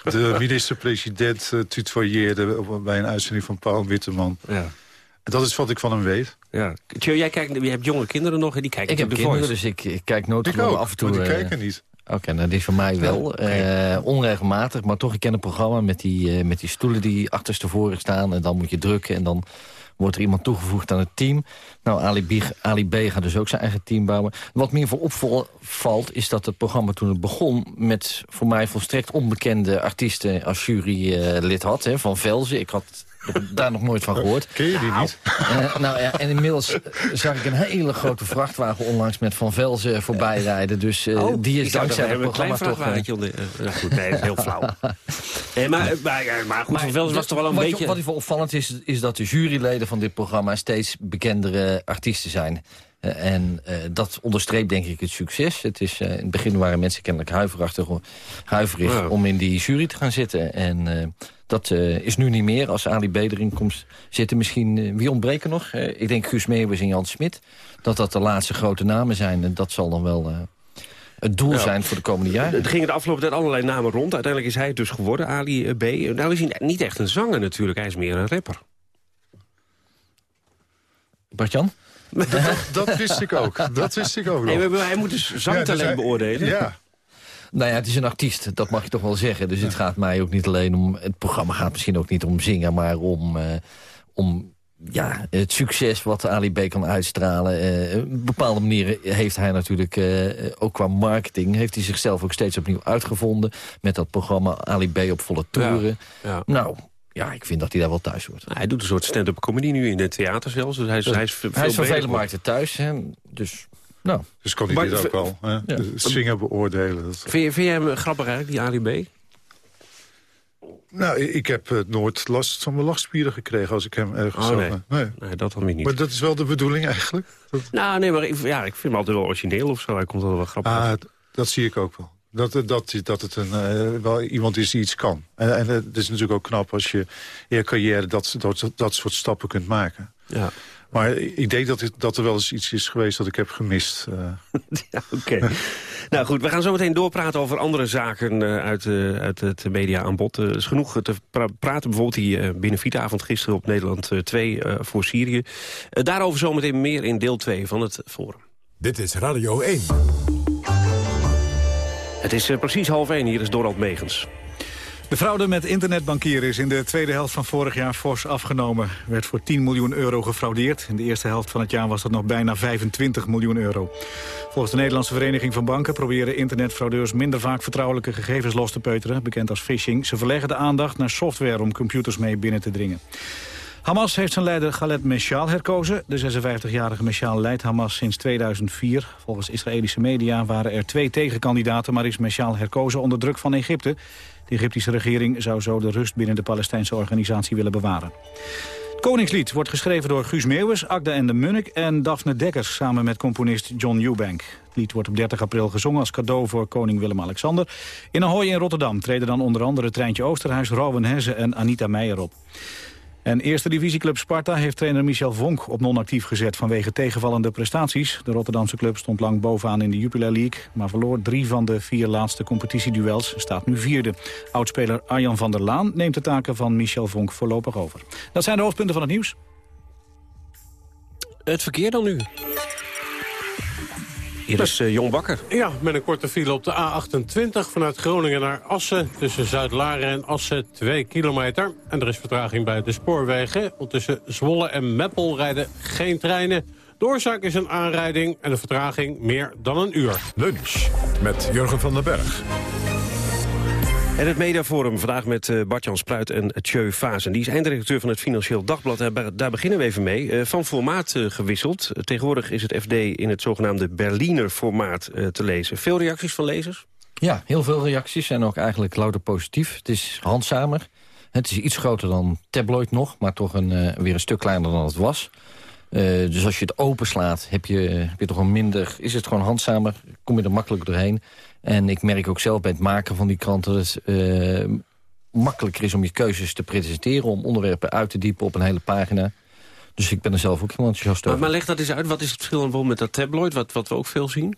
de minister-president uh, tutoyeerde bij een uitzending van Paul Witteman. Ja. Dat is wat ik van hem weet. Ja. Tjo, jij kijkt, je hebt jonge kinderen nog en die kijken ik heb de kinderen, Voice. dus ik, ik kijk nooit ik ook, af en toe. Maar die uh, kijken niet. Oké, okay, nou, is voor mij wel. Uh, onregelmatig, maar toch, ik ken het programma met die, uh, met die stoelen die achterstevoren staan. En dan moet je drukken en dan wordt er iemand toegevoegd aan het team. Nou, Ali B, Ali B gaat dus ook zijn eigen team bouwen. Wat meer voor opvalt is dat het programma toen het begon... met voor mij volstrekt onbekende artiesten als jurylid had. Hè, van Velzen. Ik had daar nog nooit van gehoord. Ken je die niet? Uh, nou ja, en inmiddels zag ik een hele grote vrachtwagen onlangs met Van Velzen voorbij rijden. Dus uh, oh, die is dankzij het programma toch... Uh, goed, nee, dat is heel flauw. nee, maar, maar, maar goed, Van Velzen was toch wel een wat, beetje... Wat wel opvallend is, is dat de juryleden van dit programma steeds bekendere artiesten zijn. Uh, en uh, dat onderstreept denk ik het succes. Het is, uh, in het begin waren mensen kennelijk huiverachtig, huiverig ja. om in die jury te gaan zitten. En dat is nu niet meer. Als Ali B erin komt zitten misschien... wie ontbreken nog? ik denk Guus Meeuwis en Jan Smit. Dat dat de laatste grote namen zijn. En dat zal dan wel het doel zijn voor de komende jaren. Er gingen de afgelopen tijd allerlei namen rond. Uiteindelijk is hij het dus geworden, Ali B. Nou is hij niet echt een zanger natuurlijk. Hij is meer een rapper. Bart-Jan? Dat, dat, wist ik ook. Dat wist ik ook nog. Hey, hij moet dus zangtalent ja, dus hij, beoordelen. Ja. Nou ja, het is een artiest, dat mag je toch wel zeggen. Dus ja. het gaat mij ook niet alleen om... Het programma gaat misschien ook niet om zingen, maar om... Uh, om ja, het succes wat Ali B kan uitstralen. Uh, op bepaalde manieren heeft hij natuurlijk, uh, ook qua marketing... heeft hij zichzelf ook steeds opnieuw uitgevonden... met dat programma Ali B op volle toeren. Ja. Ja. Nou, ja, ik vind dat hij daar wel thuis hoort. Hij doet een soort stand-up comedy nu in het theater zelfs. Dus hij is, hij is, veel hij is van vele markten thuis. Hè? Dus, nou. dus kan hij maar, dit ook wel. Hè? Ja. Zingen beoordelen. Dat... Vind, je, vind jij hem grappig eigenlijk, die Ali B? Nou, ik heb uh, nooit last van mijn lachspieren gekregen als ik hem ergens oh, zag. nee. Nee. nee. dat dan weer niet. Maar dat is wel de bedoeling eigenlijk? Dat... Nou, nee, maar ik, ja, ik vind hem altijd wel origineel of zo. Hij komt altijd wel grappig ah, dat zie ik ook wel. Dat, dat, dat het een, uh, wel iemand is die iets kan. En, en het is natuurlijk ook knap als je in je carrière dat, dat, dat soort stappen kunt maken. Ja. Maar ik denk dat, dat er wel eens iets is geweest dat ik heb gemist. Uh. ja, oké. Okay. nou goed, we gaan zo meteen doorpraten over andere zaken uh, uit, uh, uit het mediaaanbod. Er is genoeg te pra praten, bijvoorbeeld die benefietavond gisteren op Nederland 2 voor Syrië. daarover zometeen meer in deel 2 van het Forum. Dit is Radio 1. Het is precies half 1, hier is Dorald Megens. De fraude met internetbankieren is in de tweede helft van vorig jaar fors afgenomen. Er werd voor 10 miljoen euro gefraudeerd. In de eerste helft van het jaar was dat nog bijna 25 miljoen euro. Volgens de Nederlandse Vereniging van Banken proberen internetfraudeurs minder vaak vertrouwelijke gegevens los te peuteren, bekend als phishing. Ze verleggen de aandacht naar software om computers mee binnen te dringen. Hamas heeft zijn leider Khaled Meshaal herkozen. De 56-jarige Meshaal leidt Hamas sinds 2004. Volgens Israëlische media waren er twee tegenkandidaten... maar is Meshaal herkozen onder druk van Egypte. De Egyptische regering zou zo de rust binnen de Palestijnse organisatie willen bewaren. Het Koningslied wordt geschreven door Guus Meeuwis, Agda en de Munnik en Daphne Dekkers samen met componist John Eubank. Het lied wordt op 30 april gezongen als cadeau voor koning Willem-Alexander. In Ahoy in Rotterdam treden dan onder andere Treintje Oosterhuis, Rowan Hesse en Anita Meijer op. En eerste divisieclub Sparta heeft trainer Michel Vonk op non-actief gezet vanwege tegenvallende prestaties. De Rotterdamse club stond lang bovenaan in de Jupiler League, maar verloor drie van de vier laatste competitieduels, staat nu vierde. Oudspeler Arjan van der Laan neemt de taken van Michel Vonk voorlopig over. Dat zijn de hoofdpunten van het nieuws. Het verkeer dan nu. Hier is uh, Jong Bakker. Ja, met een korte file op de A28 vanuit Groningen naar Assen. Tussen Zuid-Laren en Assen 2 kilometer. En er is vertraging bij de spoorwegen. Want tussen Zwolle en Meppel rijden geen treinen. De oorzaak is een aanrijding en de vertraging meer dan een uur. Lunch met Jurgen van den Berg. En het Mediaforum vandaag met uh, Bart-Jan Spruit en Tjeu Vazen. Die is eindredacteur van het Financieel Dagblad. Daar beginnen we even mee. Uh, van formaat uh, gewisseld. tegenwoordig is het FD in het zogenaamde Berliner formaat te lezen. Veel reacties van lezers? Ja, heel veel reacties en ook eigenlijk louter positief. Het is handzamer. Het is iets groter dan tabloid nog, maar toch een, weer een stuk kleiner dan het was. Dus als je het openslaat, heb je, heb je toch een minder... is het gewoon handzamer, kom je er makkelijker doorheen... En ik merk ook zelf bij het maken van die kranten... dat het uh, makkelijker is om je keuzes te presenteren... om onderwerpen uit te diepen op een hele pagina. Dus ik ben er zelf ook heel enthousiast over. Maar, maar leg dat eens uit. Wat is het verschil bijvoorbeeld met dat tabloid... wat, wat we ook veel zien?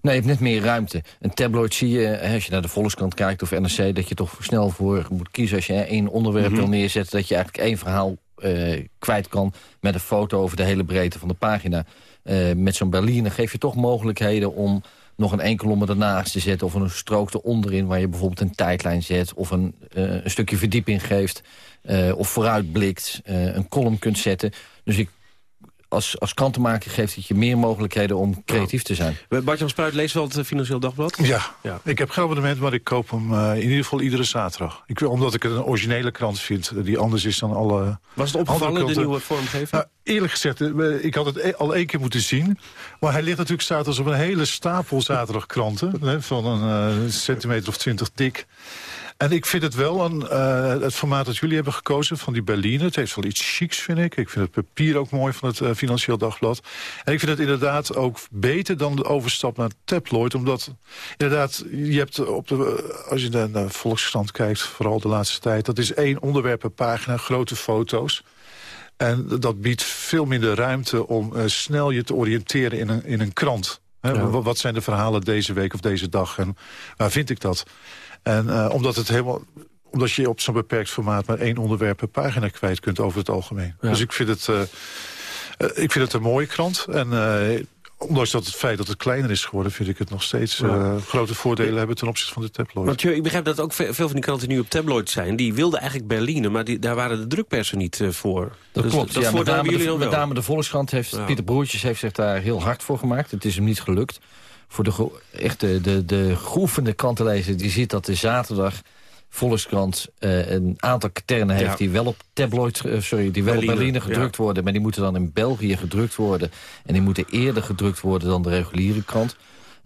Nee, je hebt net meer ruimte. Een tabloid zie je, als je naar de Volkskrant kijkt of NRC... dat je toch snel voor moet kiezen als je één onderwerp mm -hmm. wil neerzetten... dat je eigenlijk één verhaal uh, kwijt kan met een foto over de hele breedte van de pagina. Uh, met zo'n Berliner geef je toch mogelijkheden om nog een enkelommer ernaast te zetten... of een strook eronderin waar je bijvoorbeeld een tijdlijn zet... of een, uh, een stukje verdieping geeft, of vooruitblikt, een column kunt zetten. Dus ik, als, als krantenmaker geeft het je meer mogelijkheden om creatief te zijn. Bart-Jan Spruit leest wel het Financieel Dagblad? Ja, ja. ik heb geen abonnement, maar ik koop hem uh, in ieder geval iedere zaterdag. Ik, omdat ik het een originele krant vind, die anders is dan alle Was het opgevallen, de nieuwe vormgeving? Nou, eerlijk gezegd, ik had het al één keer moeten zien. Maar hij ligt natuurlijk zaterdags op een hele stapel zaterdagkranten. hè, van een uh, centimeter of twintig dik. En ik vind het wel, uh, het formaat dat jullie hebben gekozen van die Berliner. Het heeft wel iets chics, vind ik. Ik vind het papier ook mooi van het uh, Financieel Dagblad. En ik vind het inderdaad ook beter dan de overstap naar tabloid. Omdat, inderdaad, je hebt op de, als je naar de Volkskrant kijkt, vooral de laatste tijd... dat is één onderwerp per pagina, grote foto's. En dat biedt veel minder ruimte om uh, snel je te oriënteren in een, in een krant. Ja. Wat zijn de verhalen deze week of deze dag en waar vind ik dat? En uh, omdat het helemaal omdat je op zo'n beperkt formaat maar één onderwerp per pagina kwijt kunt over het algemeen. Ja. Dus ik vind het, uh, uh, ik vind het een mooie krant. En ondanks dat het feit dat het kleiner is geworden... vind ik het nog steeds ja. grote voordelen hebben ten opzichte van de tabloid. Want ik begrijp dat ook veel van die kranten nu op tabloid zijn. Die wilden eigenlijk Berliner, maar die, daar waren de drukpersen niet voor. Dat dus klopt, dat ja, met, name de, met name de Volkskrant heeft... Ja. Pieter Broertjes heeft zich daar heel hard voor gemaakt. Het is hem niet gelukt voor de, echt de, de, de groevende krantenlezer... die ziet dat de zaterdag Volkskrant uh, een aantal katernen heeft... Ja. die wel op tabloid, uh, sorry, die wel Berliner, op Berliner gedrukt ja. worden... maar die moeten dan in België gedrukt worden. En die moeten eerder gedrukt worden dan de reguliere krant.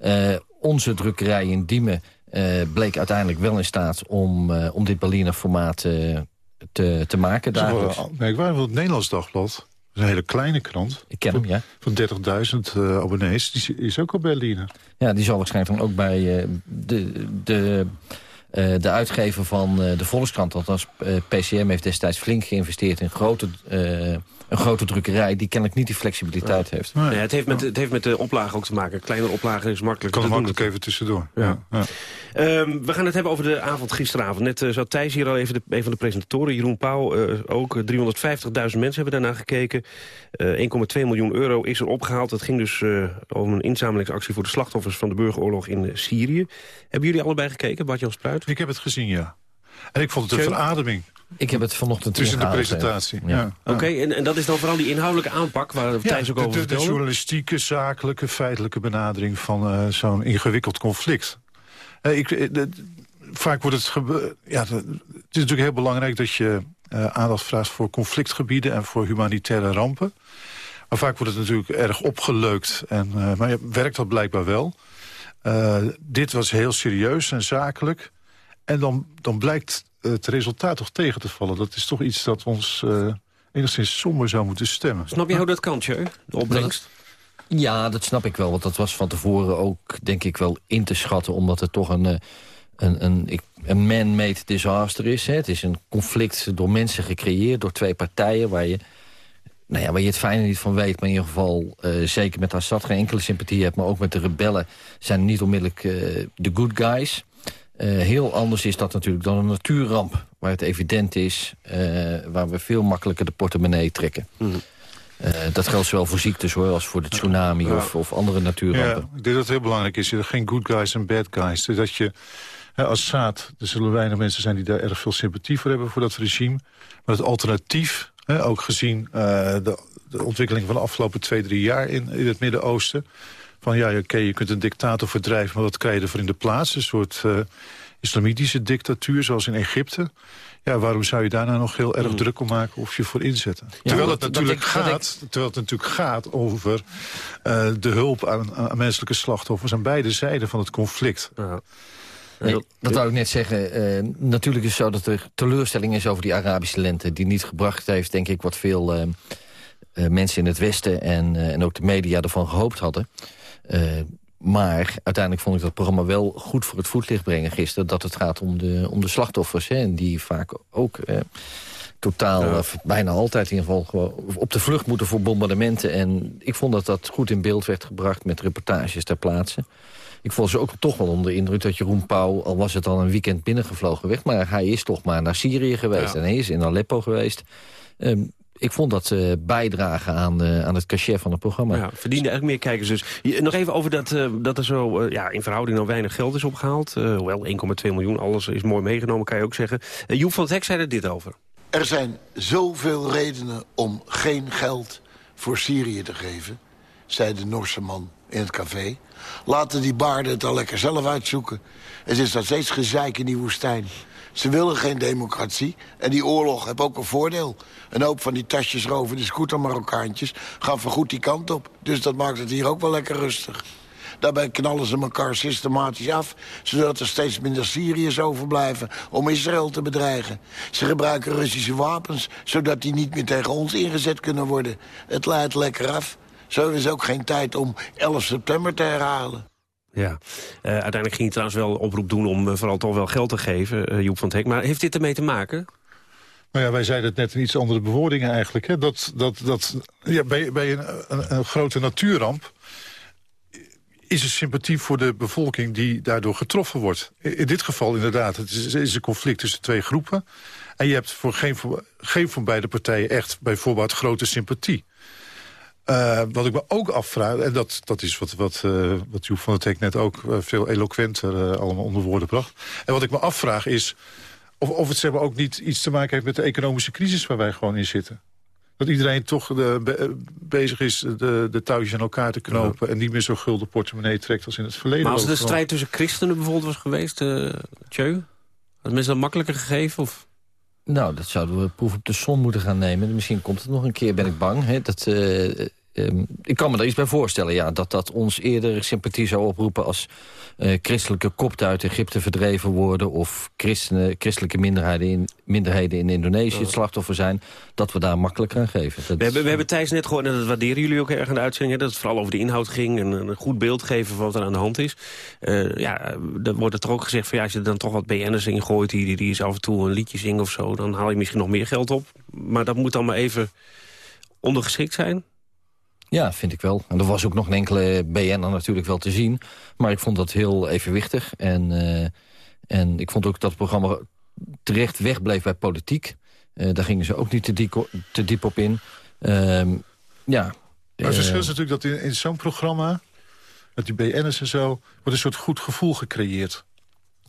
Uh, onze drukkerij in Diemen bleek uiteindelijk wel in staat om, om dit Berliner formaat te, te maken. Dagelijks. wel merkwaardig, het Nederlands Dagblad... een hele kleine krant. Ik ken hem, ja. Van 30.000 eh, abonnees. Die is ook al Berliner. Ja, die zal waarschijnlijk dan ook bij eh, de, de, eh, de uitgever van de Volkskrant... althans PCM heeft destijds flink geïnvesteerd in grote, een grote drukkerij... die kennelijk niet die flexibiliteit heeft. Ja, het, heeft met, het heeft met de oplage ook te maken. Kleinere oplage is makkelijker Kan te doen. makkelijk even tussendoor. Ja. Ja. Ehm, we gaan het hebben over de avond gisteravond. Net eh, zat Thijs hier al even, de, een van de presentatoren, Jeroen Pauw, eh, ook. 350.000 mensen hebben daarna gekeken. Eh 1,2 miljoen euro is er opgehaald. Het ging dus eh, om een inzamelingsactie voor de slachtoffers van de burgeroorlog in eh, Syrië. Hebben jullie allebei gekeken, Bart-Jan Spruit? Ik heb het gezien, ja. En ik vond het een verademing. Ik heb het vanochtend Tussen de presentatie. Ja. Ja. Oké, en, en dat is dan vooral die inhoudelijke aanpak waar Thijs ook de, over de, de vertelde? journalistieke, zakelijke, feitelijke benadering van eh, zo'n ingewikkeld conflict. Eh, ik, eh, de- vaak wordt het... Ja, de- het is natuurlijk heel belangrijk dat je eh, aandacht vraagt voor conflictgebieden en voor humanitaire rampen. Maar vaak wordt het natuurlijk erg opgeleukt. En, eh, maar ja, werkt dat blijkbaar wel. Eh, dit was heel serieus en zakelijk. En dan, dan blijkt het resultaat toch tegen te vallen. Dat is toch iets dat ons eh, enigszins somber zou moeten stemmen. Snap je hoe dat kan, Tjeu? De opbrengst? Ja, dat snap ik wel. Want dat was van tevoren ook, denk ik, wel in te schatten... omdat het toch een, eh, een, een, ik- een man-made disaster is. Hè. Het is een conflict door mensen gecreëerd, door twee partijen... waar je, nou ja, waar je het fijne niet van weet... maar in ieder geval eh, zeker met Assad geen enkele sympathie hebt... maar ook met de rebellen zijn niet onmiddellijk eh, de good guys... Eh, heel anders is dat natuurlijk dan een natuurramp... waar het evident is, eh, waar we veel makkelijker de portemonnee trekken. Eh, dat geldt zowel voor ziektes hoor, als voor de tsunami Ja. of, of andere natuurrampen. Ja, ik denk dat het heel belangrijk is. Er geen good guys en bad guys. Dat je, als Saad, er zullen weinig mensen zijn die daar erg veel sympathie voor hebben voor dat regime. Maar het alternatief, ook gezien de, de ontwikkeling van de afgelopen twee, drie jaar in, in het Midden-Oosten. Van ja, oké, je kunt een dictator verdrijven, maar wat krijg je ervoor in de plaats? Een soort eh, islamitische dictatuur, zoals in Egypte. Ja, waarom zou je daar nou nog heel erg druk om maken of je voor inzetten? terwijl, het dat natuurlijk ik- gaat, terwijl het natuurlijk gaat over eh, de hulp aan, aan menselijke slachtoffers... aan beide zijden van het conflict. Nee, dat wou ik net zeggen. Eh, natuurlijk is het zo dat er teleurstelling is over die Arabische lente... die niet gebracht heeft, denk ik, wat veel mensen in het Westen... En, eh, en ook de media ervan gehoopt hadden. Eh, maar uiteindelijk vond ik dat programma wel goed voor het voetlicht brengen gisteren... dat het gaat om de, om de slachtoffers, hè, en die vaak ook... eh, totaal, of bijna altijd in ieder geval, op de vlucht moeten voor bombardementen. En ik vond dat dat goed in beeld werd gebracht met reportages ter plaatse. Ik vond ze ook toch wel onder de indruk dat Jeroen Pauw... al was het al een weekend binnengevlogen weg... maar hij is toch maar naar Syrië geweest Ja. en hij is in Aleppo geweest. Ehm, ik vond dat eh, bijdragen aan, eh, aan het cachet van het programma. Ja, verdiende eigenlijk meer kijkers dus. Nog even over dat, eh, dat er zo eh, ja, in verhouding nou weinig geld is opgehaald. Eh hoewel 1,2 miljoen, alles is mooi meegenomen, kan je ook zeggen. Joep van het Hek zei er dit over. Er zijn zoveel redenen om geen geld voor Syrië te geven, zei de Noorse man in het café. Laten die baarden het al lekker zelf uitzoeken. Het is nog steeds gezeik in die woestijn. Ze willen geen democratie en die oorlog heeft ook een voordeel. Een hoop van die tasjes roven, de scooter-Marokkaantjes... gaan vergoed die kant op. Dus dat maakt het hier ook wel lekker rustig. Daarbij knallen ze elkaar systematisch af... zodat er steeds minder Syriërs overblijven om Israël te bedreigen. Ze gebruiken Russische wapens... zodat die niet meer tegen ons ingezet kunnen worden. Het leidt lekker af. Zo is ook geen tijd om 11 september te herhalen. Ja, Eh, uiteindelijk ging hij trouwens wel oproep doen om eh, vooral toch wel geld te geven, eh, Joep van het Hek. Maar heeft dit ermee te maken? Nou ja, wij zeiden het net in iets andere bewoordingen eigenlijk. Hè? Dat, dat, dat, ja, bij, bij een, een, een grote natuurramp is er sympathie voor de bevolking die daardoor getroffen wordt. In dit geval inderdaad, het is, is een conflict tussen twee groepen. En je hebt voor geen, geen van beide partijen echt bijvoorbeeld grote sympathie. Eh, wat ik me ook afvraag, en dat, dat is wat, wat, eh wat Joep van het Hek net ook eh, veel eloquenter allemaal onder woorden bracht. En wat ik me afvraag is of, of het zeg maar, ook niet iets te maken heeft met de economische crisis waar wij gewoon in zitten. Dat iedereen toch be- bezig is de, de touwtjes aan elkaar te knopen... en niet meer zo'n gulden portemonnee trekt als in het verleden. Maar als gewoon. strijd tussen christenen bijvoorbeeld was geweest, eh Tjeu? Had mensen dat makkelijker gegeven? Of? Nou, dat zouden we proef op de som moeten gaan nemen. Misschien komt het nog een keer, ben ik bang. Hè? Dat, eh, ehm, ik kan me er iets bij voorstellen, ja, dat dat ons eerder sympathie zou oproepen als uh, christelijke kopten uit Egypte verdreven worden... of christenen, christelijke minderheden in, minderheden in Indonesië het slachtoffer zijn... dat we daar makkelijker aan geven. we, hebben, we hebben Thijs net gehoord, en dat waarderen jullie ook erg in de uitzending... dat het vooral over de inhoud ging en een goed beeld geven van wat er aan de hand is. Uh, ja, dan wordt er toch ook gezegd van ja, als je er dan toch wat BN'ers in gooit... Die, die, eens af en toe een liedje zingen of zo, dan haal je misschien nog meer geld op. Maar dat moet dan maar even ondergeschikt zijn? Ja, vind ik wel. En er was ook nog een enkele BN'er natuurlijk wel te zien. Maar ik vond dat heel evenwichtig. En, uh, en ik vond ook dat het programma terecht wegbleef bij politiek. Uh, daar gingen ze ook niet te diep, te diep op in. Uh, ja. Maar het verschil is natuurlijk dat in, in zo'n programma... met die BN'ers en zo... wordt een soort goed gevoel gecreëerd.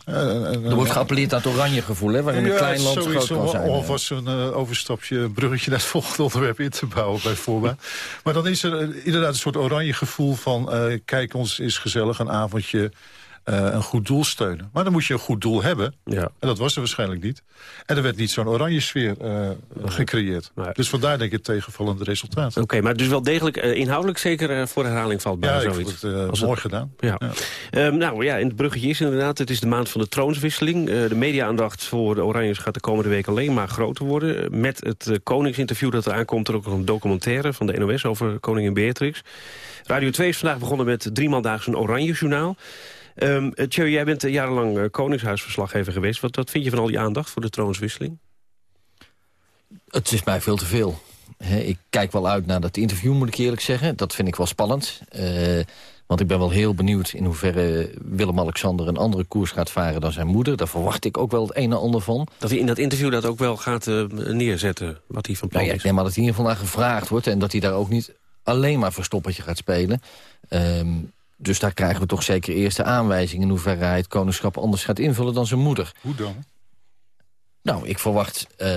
Er wordt geappelleerd aan het oranje gevoel, hè, waarin een klein land groot kan zijn. Of was een uh, overstapje, een bruggetje naar het volgende onderwerp in te bouwen, bijvoorbeeld. maar dan is er inderdaad een soort oranje gevoel van... Uh, kijk, ons is gezellig een avondje een goed doel steunen. Maar dan moet je een goed doel hebben. Ja. En dat was er waarschijnlijk niet. En er werd niet zo'n oranje sfeer uh, gecreëerd. Dus vandaar denk ik het tegenvallende resultaat. Oké, maar dus wel degelijk uh, inhoudelijk zeker voor herhaling valt bij ja, zoiets. Ja, het mooi gedaan. Ja. ja. Um, nou ja, in het bruggetje is inderdaad, het is de maand van de troonswisseling. de media-aandacht voor de Oranjes gaat de komende week alleen maar groter worden. Met het koningsinterview dat er aankomt er ook een documentaire van de NOS over koningin Beatrix. Radio 2 is vandaag begonnen met driemandaags een Oranje Journaal. Um, Thierry, jij bent jarenlang uh, Koningshuisverslaggever geweest. Wat, wat vind je van al die aandacht voor de troonswisseling? Het is mij veel te veel. He, ik kijk wel uit naar dat interview, moet ik eerlijk zeggen. Dat vind ik wel spannend. Uh, want ik ben wel heel benieuwd in hoeverre Willem-Alexander... een andere koers gaat varen dan zijn moeder. Daar verwacht ik ook wel het een en ander van. Dat hij in dat interview dat ook wel gaat uh, neerzetten, wat hij van plan nou ja, is. Nee, maar dat hij in ieder geval naar gevraagd wordt... en dat hij daar ook niet alleen maar verstoppertje gaat spelen. Um, dus daar krijgen we toch zeker eerste aanwijzingen... in hoeverre hij het koningschap anders gaat invullen dan zijn moeder. Hoe dan? Nou, ik verwacht uh,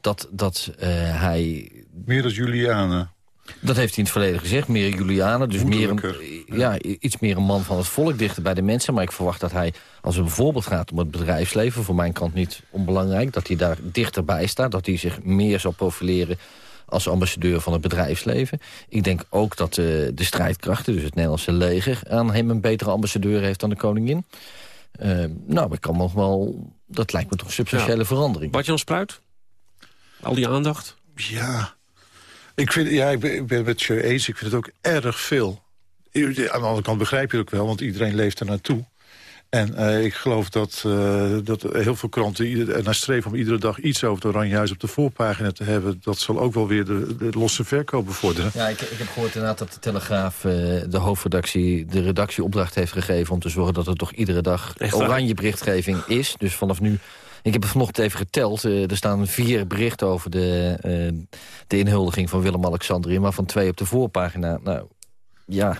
dat, dat uh, hij... Meer dan Juliana. Dat heeft hij in het verleden gezegd, meer Juliana. Dus meer een, ja, iets meer een man van het volk, dichter bij de mensen. Maar ik verwacht dat hij, als het bijvoorbeeld gaat om het bedrijfsleven... voor mijn kant niet onbelangrijk, dat hij daar dichterbij staat. Dat hij zich meer zal profileren als ambassadeur van het bedrijfsleven. Ik denk ook dat uh, de strijdkrachten, dus het Nederlandse leger... aan hem een betere ambassadeur heeft dan de koningin. Uh, nou, ik kan nog wel... Dat lijkt me toch een substantiële ja. verandering. Bart-Jan Spruit? Al die aandacht? Ja, ik, vind, ja, ik, ben, ik ben het met je eens. Ik vind het ook erg veel. Aan de andere kant begrijp je het ook wel, want iedereen leeft er naartoe. En uh, ik geloof dat, uh, dat heel veel kranten naar streven om iedere dag iets over het Oranjehuis op de voorpagina te hebben. Dat zal ook wel weer de, de losse verkoop bevorderen. Ja, ik, ik heb gehoord inderdaad dat de Telegraaf uh, de hoofdredactie de redactieopdracht heeft gegeven om te zorgen dat er toch iedere dag oranje berichtgeving is. Dus vanaf nu ik heb het vanochtend even geteld. Uh, er staan vier berichten over de, uh, de inhuldiging van Willem-Alexander in... maar van twee op de voorpagina. Nou, ja,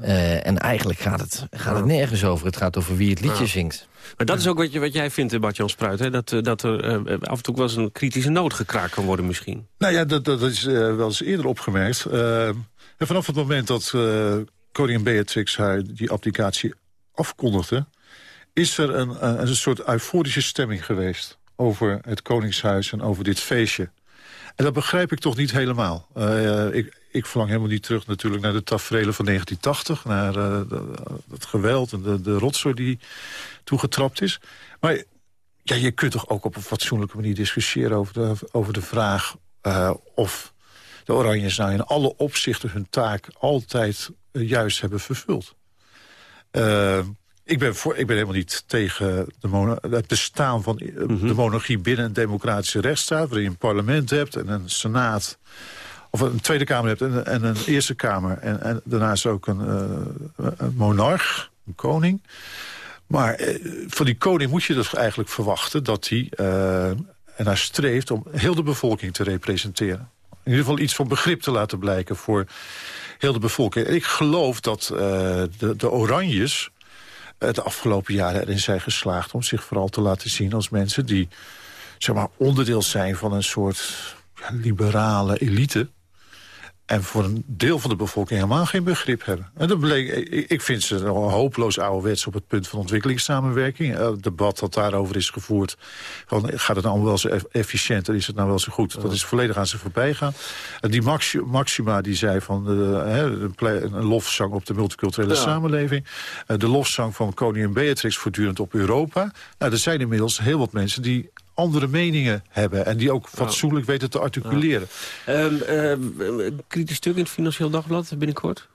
uh, en eigenlijk gaat het, gaat het nergens over. Het gaat over wie het liedje ja. zingt. Maar dat is ook wat, je, wat jij vindt, Bart-Jan Spruit. Hè? Dat, dat er uh, af en toe wel eens een kritische noot gekraakt kan worden misschien. Nou ja, dat, dat is uh, wel eens eerder opgemerkt. en vanaf het moment dat koningin Beatrix haar die applicatie afkondigde... is er een, een, een soort euforische stemming geweest over het Koningshuis en over dit feestje. En dat begrijp ik toch niet helemaal. Uh, ik, ik verlang helemaal niet terug natuurlijk naar de tafereelen van 1980. Naar uh, het geweld en de, de rotzooi die toegetrapt is. Maar ja, je kunt toch ook op een fatsoenlijke manier discussiëren over de, over de vraag... Uh, of de Oranjes nou in alle opzichten hun taak altijd juist hebben vervuld. Ik ben, voor, ik ben helemaal niet tegen de het bestaan van mm -hmm. de monarchie binnen een democratische rechtsstaat... waarin je een parlement hebt en een senaat... of een Tweede Kamer hebt en, en een Eerste Kamer. En, en daarnaast ook een, uh, een monarch, een koning. Maar uh, van die koning moet je dus eigenlijk verwachten... dat hij uh, ernaar streeft om heel de bevolking te representeren. In ieder geval iets van begrip te laten blijken voor heel de bevolking. En ik geloof dat de, de Oranjes de afgelopen jaren erin zijn geslaagd... om zich vooral te laten zien als mensen die zeg maar, onderdeel zijn van een soort ja, liberale elite. En voor een deel van de bevolking helemaal geen begrip hebben. En dat bleek, ik, vind ze hopeloos ouderwets op het punt van ontwikkelingssamenwerking. Eh, Het debat dat daarover is gevoerd, van, gaat het nou allemaal wel zo eff- efficiënt en is het nou wel zo goed? Dat is volledig aan ze voorbij gaan. En die Maxi- Maxima die zei van eh, hè, een, lofzang op de multiculturele Ja. samenleving. Eh, de lofzang van koningin Beatrix voortdurend op Europa. Nou, er zijn inmiddels heel wat mensen die andere meningen hebben... en die ook fatsoenlijk weten te articuleren. Een kritisch stuk in het Financieel Dagblad binnenkort?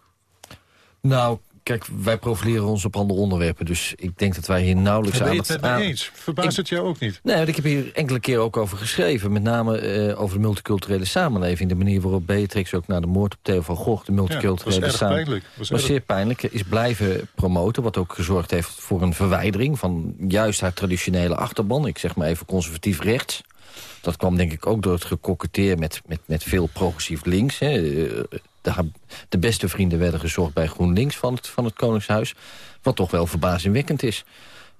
Nou, kijk, wij profileren ons op andere onderwerpen. Dus ik denk dat wij hier nauwelijks Ben je aan het met me aan- eens? Verbaast het jou ook niet? Nee, want ik heb hier enkele keer ook over geschreven. Met name eh, over de multiculturele samenleving. De manier waarop Beatrix ook naar de moord op Theo van Gogh... de multiculturele Ja, samenleving... pijnlijk. Was was erg- zeer pijnlijk. Is blijven promoten. Wat ook gezorgd heeft voor een verwijdering... van juist haar traditionele achterban. Ik zeg maar even conservatief rechts. Dat kwam denk ik ook door het gekoketteer met, met, met veel progressief links. Hè. De, de beste vrienden werden gezorgd bij GroenLinks van het, van het Koningshuis. Wat toch wel verbazingwekkend is.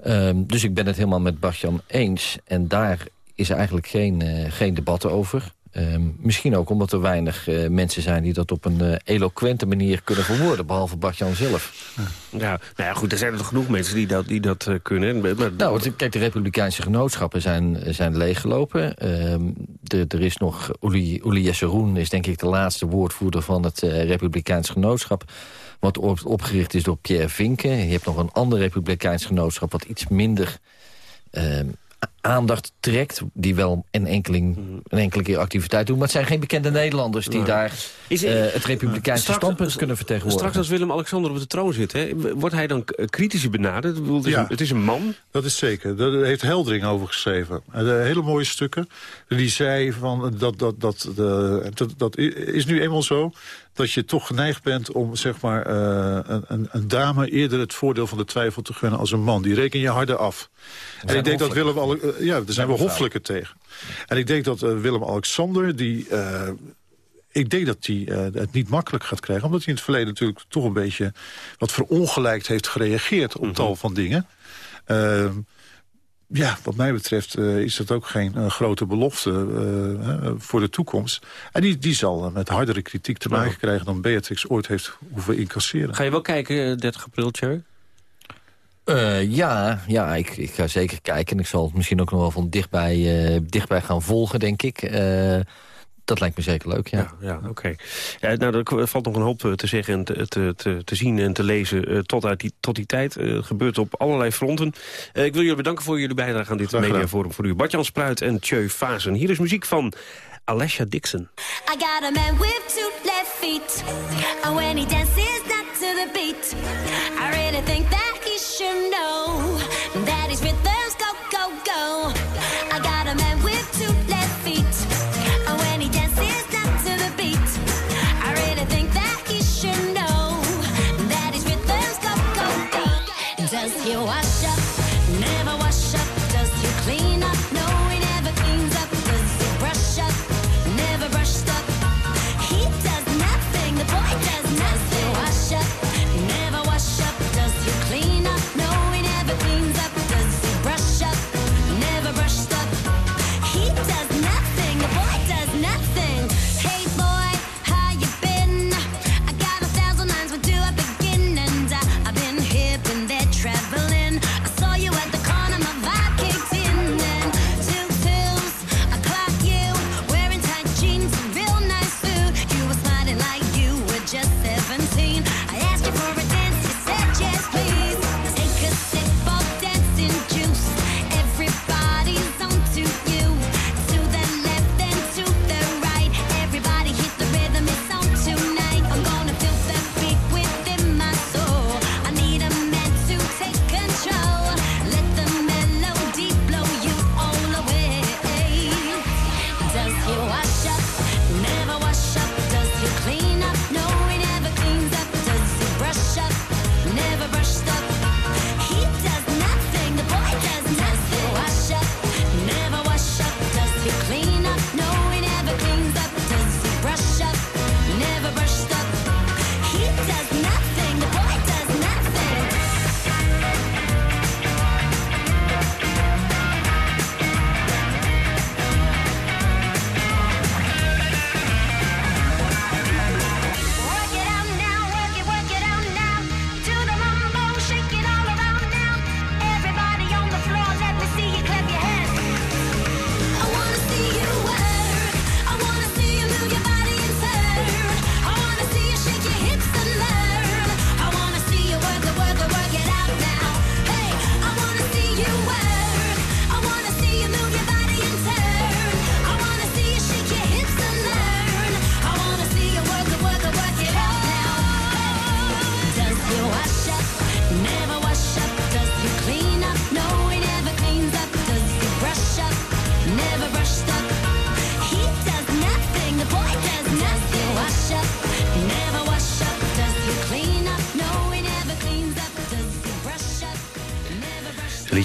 Ehm, dus ik ben het helemaal met Bartjan eens. En daar is eigenlijk geen, eh, geen debat over. Ehm, misschien ook omdat er weinig eh, mensen zijn die dat op een eh, eloquente manier kunnen verwoorden. Behalve Bartjan zelf. Ja, nou ja, goed, er zijn er toch genoeg mensen die dat, die dat eh, kunnen. Maar, Nou, kijk, de Republikeinse genootschappen zijn, zijn leeggelopen. Ehm, de, er is nog, Uli, Uli Jesseroen is denk ik de laatste woordvoerder van het Republikeins genootschap. Wat op- opgericht is door Pierre Vinken. Je hebt nog een ander Republikeins genootschap wat iets minder ehm, aandacht trekt. Die wel een, enkeling, een enkele keer activiteit doen. Maar het zijn geen bekende Nederlanders die Nee. daar Is- eh, het Republikeinse Straks- standpunt kunnen vertegenwoordigen. Straks als Willem-Alexander op de troon zit, hè, wordt hij dan kritisch benaderd? Het, is Ja. een, het is een man. Dat is zeker. Daar heeft Heldering over geschreven. Eh, hele mooie stukken. Die zei van dat, dat, dat, de, dat, dat is nu eenmaal zo dat je toch geneigd bent om zeg maar, eh, een, een, dame eerder het voordeel van de twijfel te gunnen als een man. Die reken je harder af. En ik denk dat Willem... Eh, ja, daar zijn we hoffelijker tegen. En ik denk dat eh, Willem-Alexander... die ik denk dat hij het niet makkelijk gaat krijgen. Omdat hij in het verleden natuurlijk toch een beetje... wat verongelijkt heeft gereageerd op tal van dingen. Ja, wat mij betreft eh, is dat ook geen eh, grote belofte eh, voor de toekomst. En die, die zal met hardere kritiek te maken krijgen... dan Beatrix ooit heeft hoeven incasseren. Ga je wel kijken, eh, 30 april, Cherry? Eh, ja, ja ik, ik ga zeker kijken. En ik zal het misschien ook nog wel van dichtbij, eh, dichtbij gaan volgen, denk ik. Dat lijkt me zeker leuk, ja. Ja, oké. Ja, nou, er valt nog een hoop eh, te zeggen en te, te, te, te zien en te lezen eh, tot, uit die, tot die tijd. Het gebeurt op allerlei fronten. Eh, ik wil jullie bedanken voor jullie bijdrage aan dit mediaforum voor u. Bartjan Spruit en Tjeu Fazen. Hier is muziek van Alessia Dixon. I got a man with two left feet. And when he dances not to the beat, I really think that he should know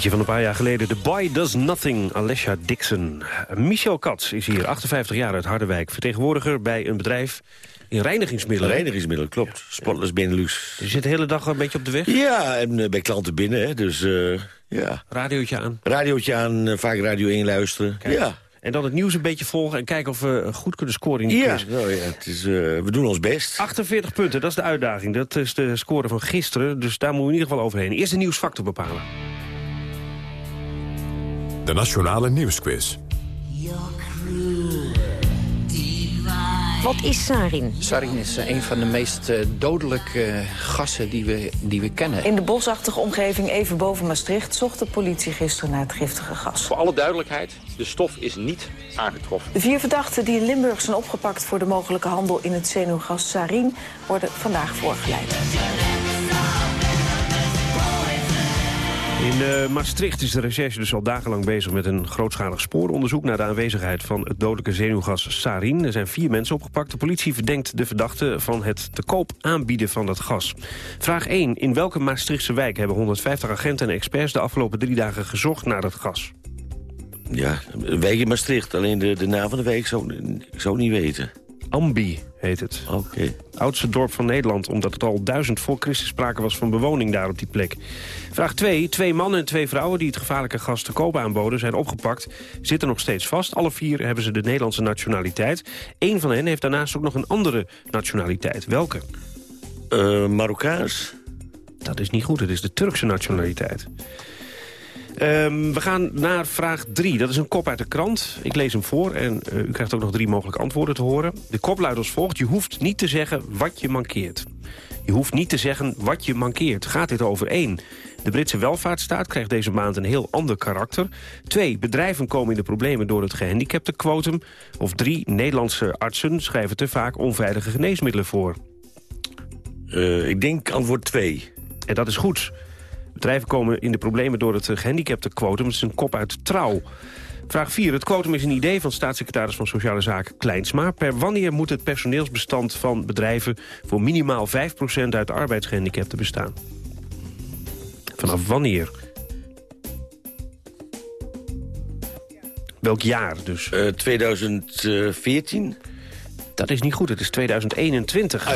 Liedje van een paar jaar geleden. The Boy Does Nothing, Alessia Dixon. Michel Katz is hier, 58 jaar uit Harderwijk. Vertegenwoordiger bij een bedrijf in reinigingsmiddelen. Reinigingsmiddelen, klopt. Spotless Benelux. Je zit de hele dag een beetje op de weg? Ja, en eh, bij klanten binnen, hè, dus eh, ja. Radiootje aan? Radiootje aan, eh, vaak Radio 1 luisteren. Kijk. Ja. En dan het nieuws een beetje volgen en kijken of we goed kunnen scoren in die Ja, nou ja het is, we doen ons best. 48 punten, dat is de uitdaging. Dat is de score van gisteren, dus daar moeten we in ieder geval overheen. Eerst de nieuwsfactor bepalen. De Nationale Nieuwsquiz. Wat is sarin? Sarin is eh, een van de meest eh, dodelijke eh, gassen die we, die we kennen. In de bosachtige omgeving even boven Maastricht zocht de politie gisteren naar het giftige gas. Voor alle duidelijkheid, de stof is niet aangetroffen. De vier verdachten die in Limburg zijn opgepakt voor de mogelijke handel in het zenuwgas sarin worden vandaag voorgeleid. In eh, Maastricht is de recherche dus al dagenlang bezig met een grootschalig spooronderzoek naar de aanwezigheid van het dodelijke zenuwgas sarin. Er zijn vier mensen opgepakt. De politie verdenkt de verdachte van het te koop aanbieden van dat gas. Vraag 1. In welke Maastrichtse wijk hebben 150 agenten en experts de afgelopen drie dagen gezocht naar dat gas? Ja, wijk in Maastricht. Alleen de, de naam van de wijk zou ik zou niet weten. Ambi heet het. Oké. Oudste dorp van Nederland, omdat het al duizend voor Christus sprake was van bewoning daar op die plek. Vraag 2. Twee mannen en twee vrouwen die het gevaarlijke gas te koop aanboden... zijn opgepakt, zitten nog steeds vast. Alle vier hebben ze de Nederlandse nationaliteit. Eén van hen heeft daarnaast ook nog een andere nationaliteit. Welke? Eh, Marokkaans? Dat is niet goed, het is de Turkse nationaliteit. Ehm, we gaan naar vraag 3. Dat is een kop uit de krant. Ik lees hem voor en eh, u krijgt ook nog drie mogelijke antwoorden te horen. De kop luidt als volgt. Je hoeft niet te zeggen wat je mankeert. Je hoeft niet te zeggen wat je mankeert. Gaat dit over één? De Britse welvaartsstaat krijgt deze maand een heel ander karakter. Twee, bedrijven komen in de problemen door het gehandicaptenquotum. Of drie, Nederlandse artsen schrijven te vaak onveilige geneesmiddelen voor. Eh, ik denk antwoord 2. En dat is goed. Bedrijven komen in de problemen door het eh, gehandicaptenquotum. Dat is een kop uit trouw. Vraag 4. Het quotum is een idee van staatssecretaris van Sociale Zaken Kleinsma. Per wanneer moet het personeelsbestand van bedrijven... voor minimaal 5% uit arbeidsgehandicapten bestaan? Vanaf wanneer? Welk jaar dus? Eh, 2014? Dat is niet goed, het is 2021.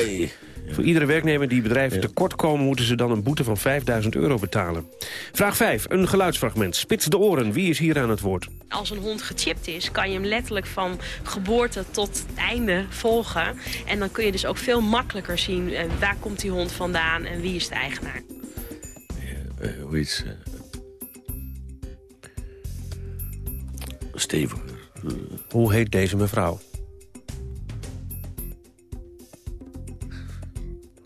Voor iedere werknemer die bedrijven tekort komen... moeten ze dan een boete van 5000 euro betalen. Vraag 5, een geluidsfragment. Spits de oren, wie is hier aan het woord? Als een hond gechipt is, kan je hem letterlijk van geboorte tot het einde volgen. En dan kun je dus ook veel makkelijker zien eh, waar komt die hond vandaan en wie is de eigenaar. Eh, hoe is uh, Steven. Hoe heet deze mevrouw?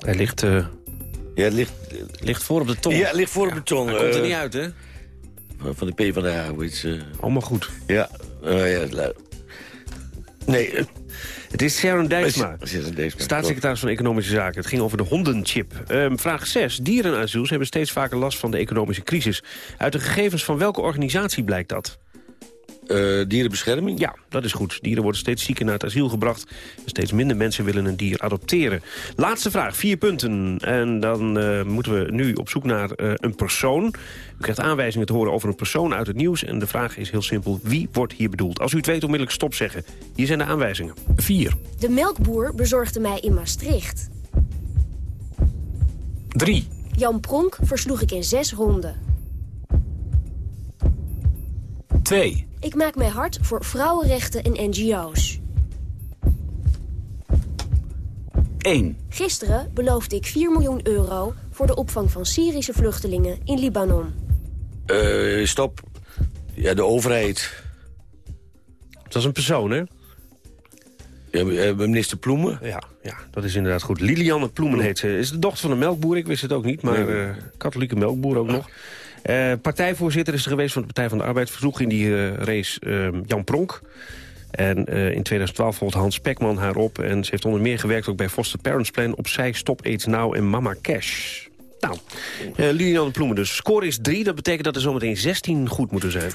Hij ligt, eh, Ja, het ligt, ligt voor op de tong. ja, het ligt voor op de tong. Hij komt er eh, niet uit, hè? Van de P van de H, hoe uh, Allemaal goed. Ja, eh, ja Nee, eh, Het is Sharon Dijksma, Dijksma, staatssecretaris van Economische Zaken. Het ging over de hondenchip. Ehm, vraag 6. Dierenasiels hebben steeds vaker last van de economische crisis. Uit de gegevens van welke organisatie blijkt dat? Eh, dierenbescherming? Ja, dat is goed. Dieren worden steeds zieker naar het asiel gebracht. En steeds minder mensen willen een dier adopteren. Laatste vraag, vier punten. En dan eh, moeten we nu op zoek naar eh, een persoon. U krijgt aanwijzingen te horen over een persoon uit het nieuws. En de vraag is heel simpel, wie wordt hier bedoeld? Als u het weet, onmiddellijk stop zeggen. Hier zijn de aanwijzingen. 4. De melkboer bezorgde mij in Maastricht. 3. Jan Pronk versloeg ik in zes ronden. 2. Ik maak mij hard voor vrouwenrechten en NGO's. 1. Gisteren beloofde ik 4 miljoen euro voor de opvang van Syrische vluchtelingen in Libanon. Eh, stop. Ja, de overheid. Dat is een persoon, hè? Ja, eh, minister Ploemen? Ja, ja, dat is inderdaad goed. Lilianne Ploemen heet ze. Is de dochter van een melkboer, ik wist het ook niet. Maar Nee. eh, katholieke melkboer ook nog. Eh, partijvoorzitter is er geweest van de Partij van de Arbeid. Vroeg in die eh, race eh, Jan Pronk. En eh, in 2012 volgde Hans Spekman haar op. En ze heeft onder meer gewerkt ook bij Foster Parents Plan... Opzij, Stop AIDS Now en Mama Cash. Nou, uh, Lilian Ploemen dus. Score is 3, dat betekent dat er zometeen 16 goed moeten zijn.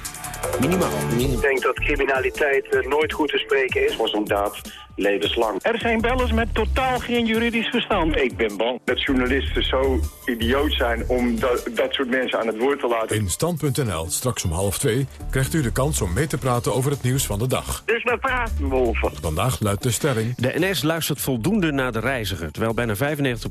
Minimaal. Ik denk dat criminaliteit uh, nooit goed te spreken is. Was een daad levenslang. Er zijn bellers met totaal geen juridisch verstand. Ik ben bang dat journalisten zo idioot zijn om dat, dat soort mensen aan het woord te laten. In Stand.nl, straks om half twee, krijgt u de kans om mee te praten over het nieuws van de dag. Dus we praten wolven. Vandaag luidt de stelling... De NS luistert voldoende naar de reiziger. Terwijl bijna 95%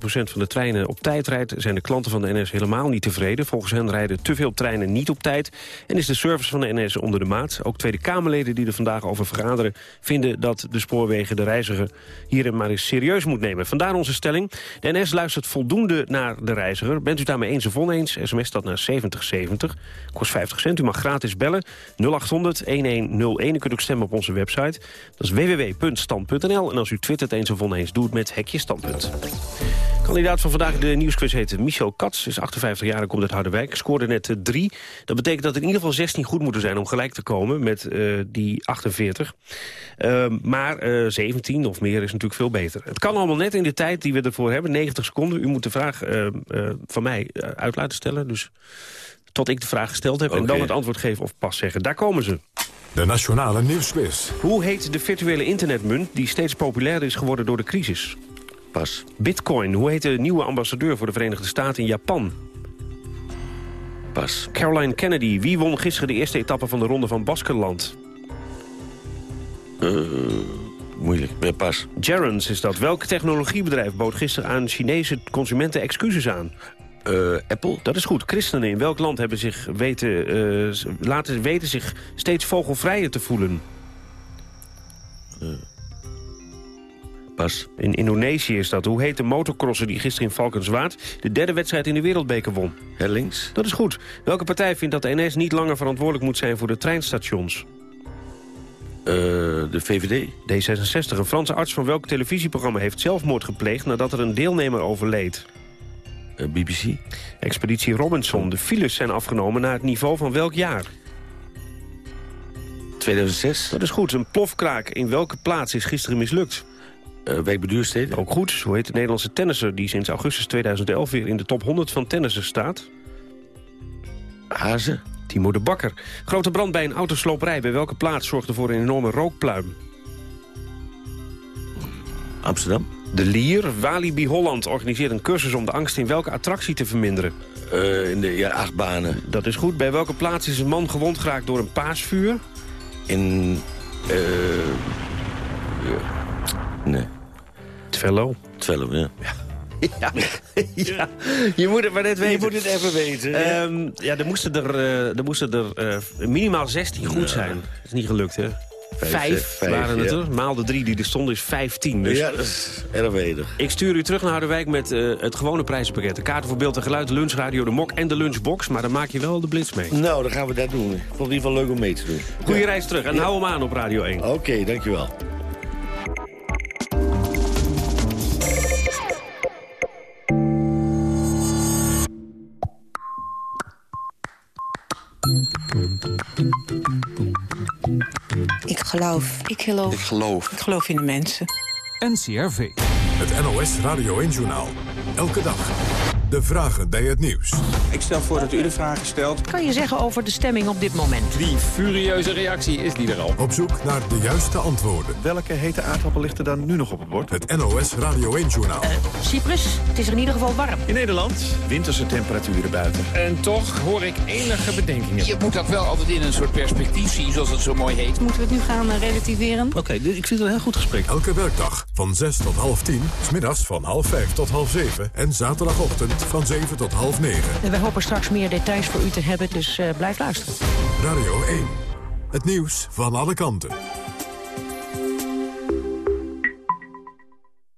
van de treinen op tijd rijdt... zijn de klanten van de NS helemaal niet tevreden. Volgens hen rijden te veel treinen niet op tijd. En is de service van de NS onder de maat. Ook Tweede Kamerleden die er vandaag over vergaderen... vinden dat de spoorwegen de reiziger hierin maar eens serieus moet nemen. Vandaar onze stelling. De NS luistert voldoende naar de reiziger. Bent u daarmee eens of oneens? SMS dat naar 7070. Kost 50 cent. U mag gratis bellen. 0800 1101. U kunt ook stemmen op onze website. Dat is www.stand.nl. En als u twittert eens of oneens, doe het met hekje standpunt. Kandidaat van vandaag de nieuwsquiz heet Michel Katz. Is 58 jaar en komt uit Harderwijk. Scoorde net 3. Dat betekent dat in ieder geval 16 goed moeten zijn... om gelijk te komen met uh, die 48. Uh, maar uh, 17 of meer is natuurlijk veel beter. Het kan allemaal net in de tijd die we ervoor hebben. 90 seconden. U moet de vraag van mij uit laten stellen. Dus tot ik de vraag gesteld heb. Okay. En dan het antwoord geven of pas zeggen. Daar komen ze. De Nationale Nieuwsquiz. Hoe heet de virtuele internetmunt die steeds populairder is geworden door de crisis? Pas. Bitcoin. Hoe heet de nieuwe ambassadeur voor de Verenigde Staten in Japan? Pas. Caroline Kennedy. Wie won gisteren de eerste etappe van de Ronde van Baskenland? Uh, moeilijk. Pas. Gerrans is dat. Welk technologiebedrijf bood gisteren aan Chinese consumenten excuses aan? Uh, Apple. Dat is goed. Christenen in welk land hebben zich weten, uh, laten weten zich steeds vogelvrijer te voelen? Pas. In Indonesië is dat. Hoe heet de motocrosser die gisteren in Valkenswaard... de derde wedstrijd in de wereldbeker won? Hellings. Dat is goed. Welke partij vindt dat de NS niet langer verantwoordelijk moet zijn voor de treinstations? de VVD. D66. Een Franse arts van welk televisieprogramma heeft zelfmoord gepleegd... nadat er een deelnemer overleed? Uh, BBC. Expeditie Robinson. De files zijn afgenomen naar het niveau van welk jaar? 2006. Dat is goed. Een plofkraak in welke plaats is gisteren mislukt? Uh, Wijkbeduursteden. Ook goed. Hoe heet de Nederlandse tennisser die sinds augustus 2011 weer in de top 100 van tennissen staat? Hazen. Timo de Bakker. Grote brand bij een autosloperij. Bij welke plaats zorgde voor een enorme rookpluim? Amsterdam. De Lier, Walibi Holland organiseert een cursus om de angst in welke attractie te verminderen? Uh, in de ja, achtbanen. Dat is goed. Bij welke plaats is een man gewond geraakt door een paasvuur? In... Uh, ja. Nee. Twello. Twello, ja. ja. Ja, ja, je moet het maar net weten. Je moet het even weten. Ja, um, ja er moesten er, uh, er, moesten er uh, minimaal 16 goed zijn. Dat is niet gelukt, hè? Vijf, vijf, vijf waren het er. Maal de drie die er stonden is 15. Dus ja, dat is erg wedig. Ik stuur u terug naar Harderwijk met uh, het gewone prijzenpakket. De kaarten voor beeld en geluid, de lunchradio, de mok en de lunchbox. Maar dan maak je wel de blitz mee. Nou, dan gaan we dat doen. Ik vond het in ieder geval leuk om mee te doen. Goeie ja. reis terug en ja. hou hem aan op Radio 1. Oké, okay, dankjewel. Ik geloof. Ik geloof. Ik geloof. Ik geloof in de mensen. NCRV. Het NOS Radio 1-journaal. Elke dag. De vragen bij het nieuws. Ik stel voor dat u de vragen stelt. Kan je zeggen over de stemming op dit moment? Die furieuze reactie is die er al. Op zoek naar de juiste antwoorden. Welke hete aardappel ligt er dan nu nog op het bord? Het NOS Radio 1-journaal. Uh, Cyprus, het is er in ieder geval warm. In Nederland, winterse temperaturen buiten. En toch hoor ik enige bedenkingen. Je moet dat wel altijd in een soort perspectief zien, zoals het zo mooi heet. Moeten we het nu gaan uh, relativeren? Oké, okay, ik vind het een heel goed gesprek. Elke werkdag van 6 tot half 10, smiddags van half 5 tot half 7 en zaterdagochtend van 7 tot half 9. En wij hopen straks meer details voor u te hebben, dus uh, blijf luisteren. Radio 1, het nieuws van alle kanten.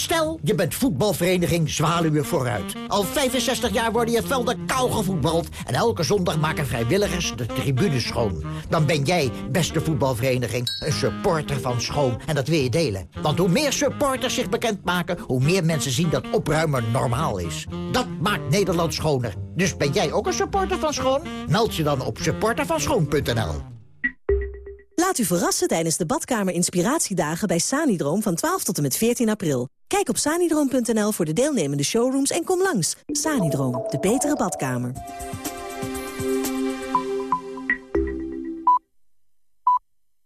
Stel, je bent voetbalvereniging Zwaluwe Vooruit. Al 65 jaar worden je velden kou gevoetbald... en elke zondag maken vrijwilligers de tribunes schoon. Dan ben jij, beste voetbalvereniging, een supporter van schoon. En dat wil je delen. Want hoe meer supporters zich bekendmaken... hoe meer mensen zien dat opruimen normaal is. Dat maakt Nederland schoner. Dus ben jij ook een supporter van schoon? Meld je dan op supportervanschoon.nl. Laat u verrassen tijdens de badkamer inspiratiedagen bij Sanidroom van 12 tot en met 14 april. Kijk op sanidroom.nl voor de deelnemende showrooms en kom langs. Sanidroom, de betere badkamer.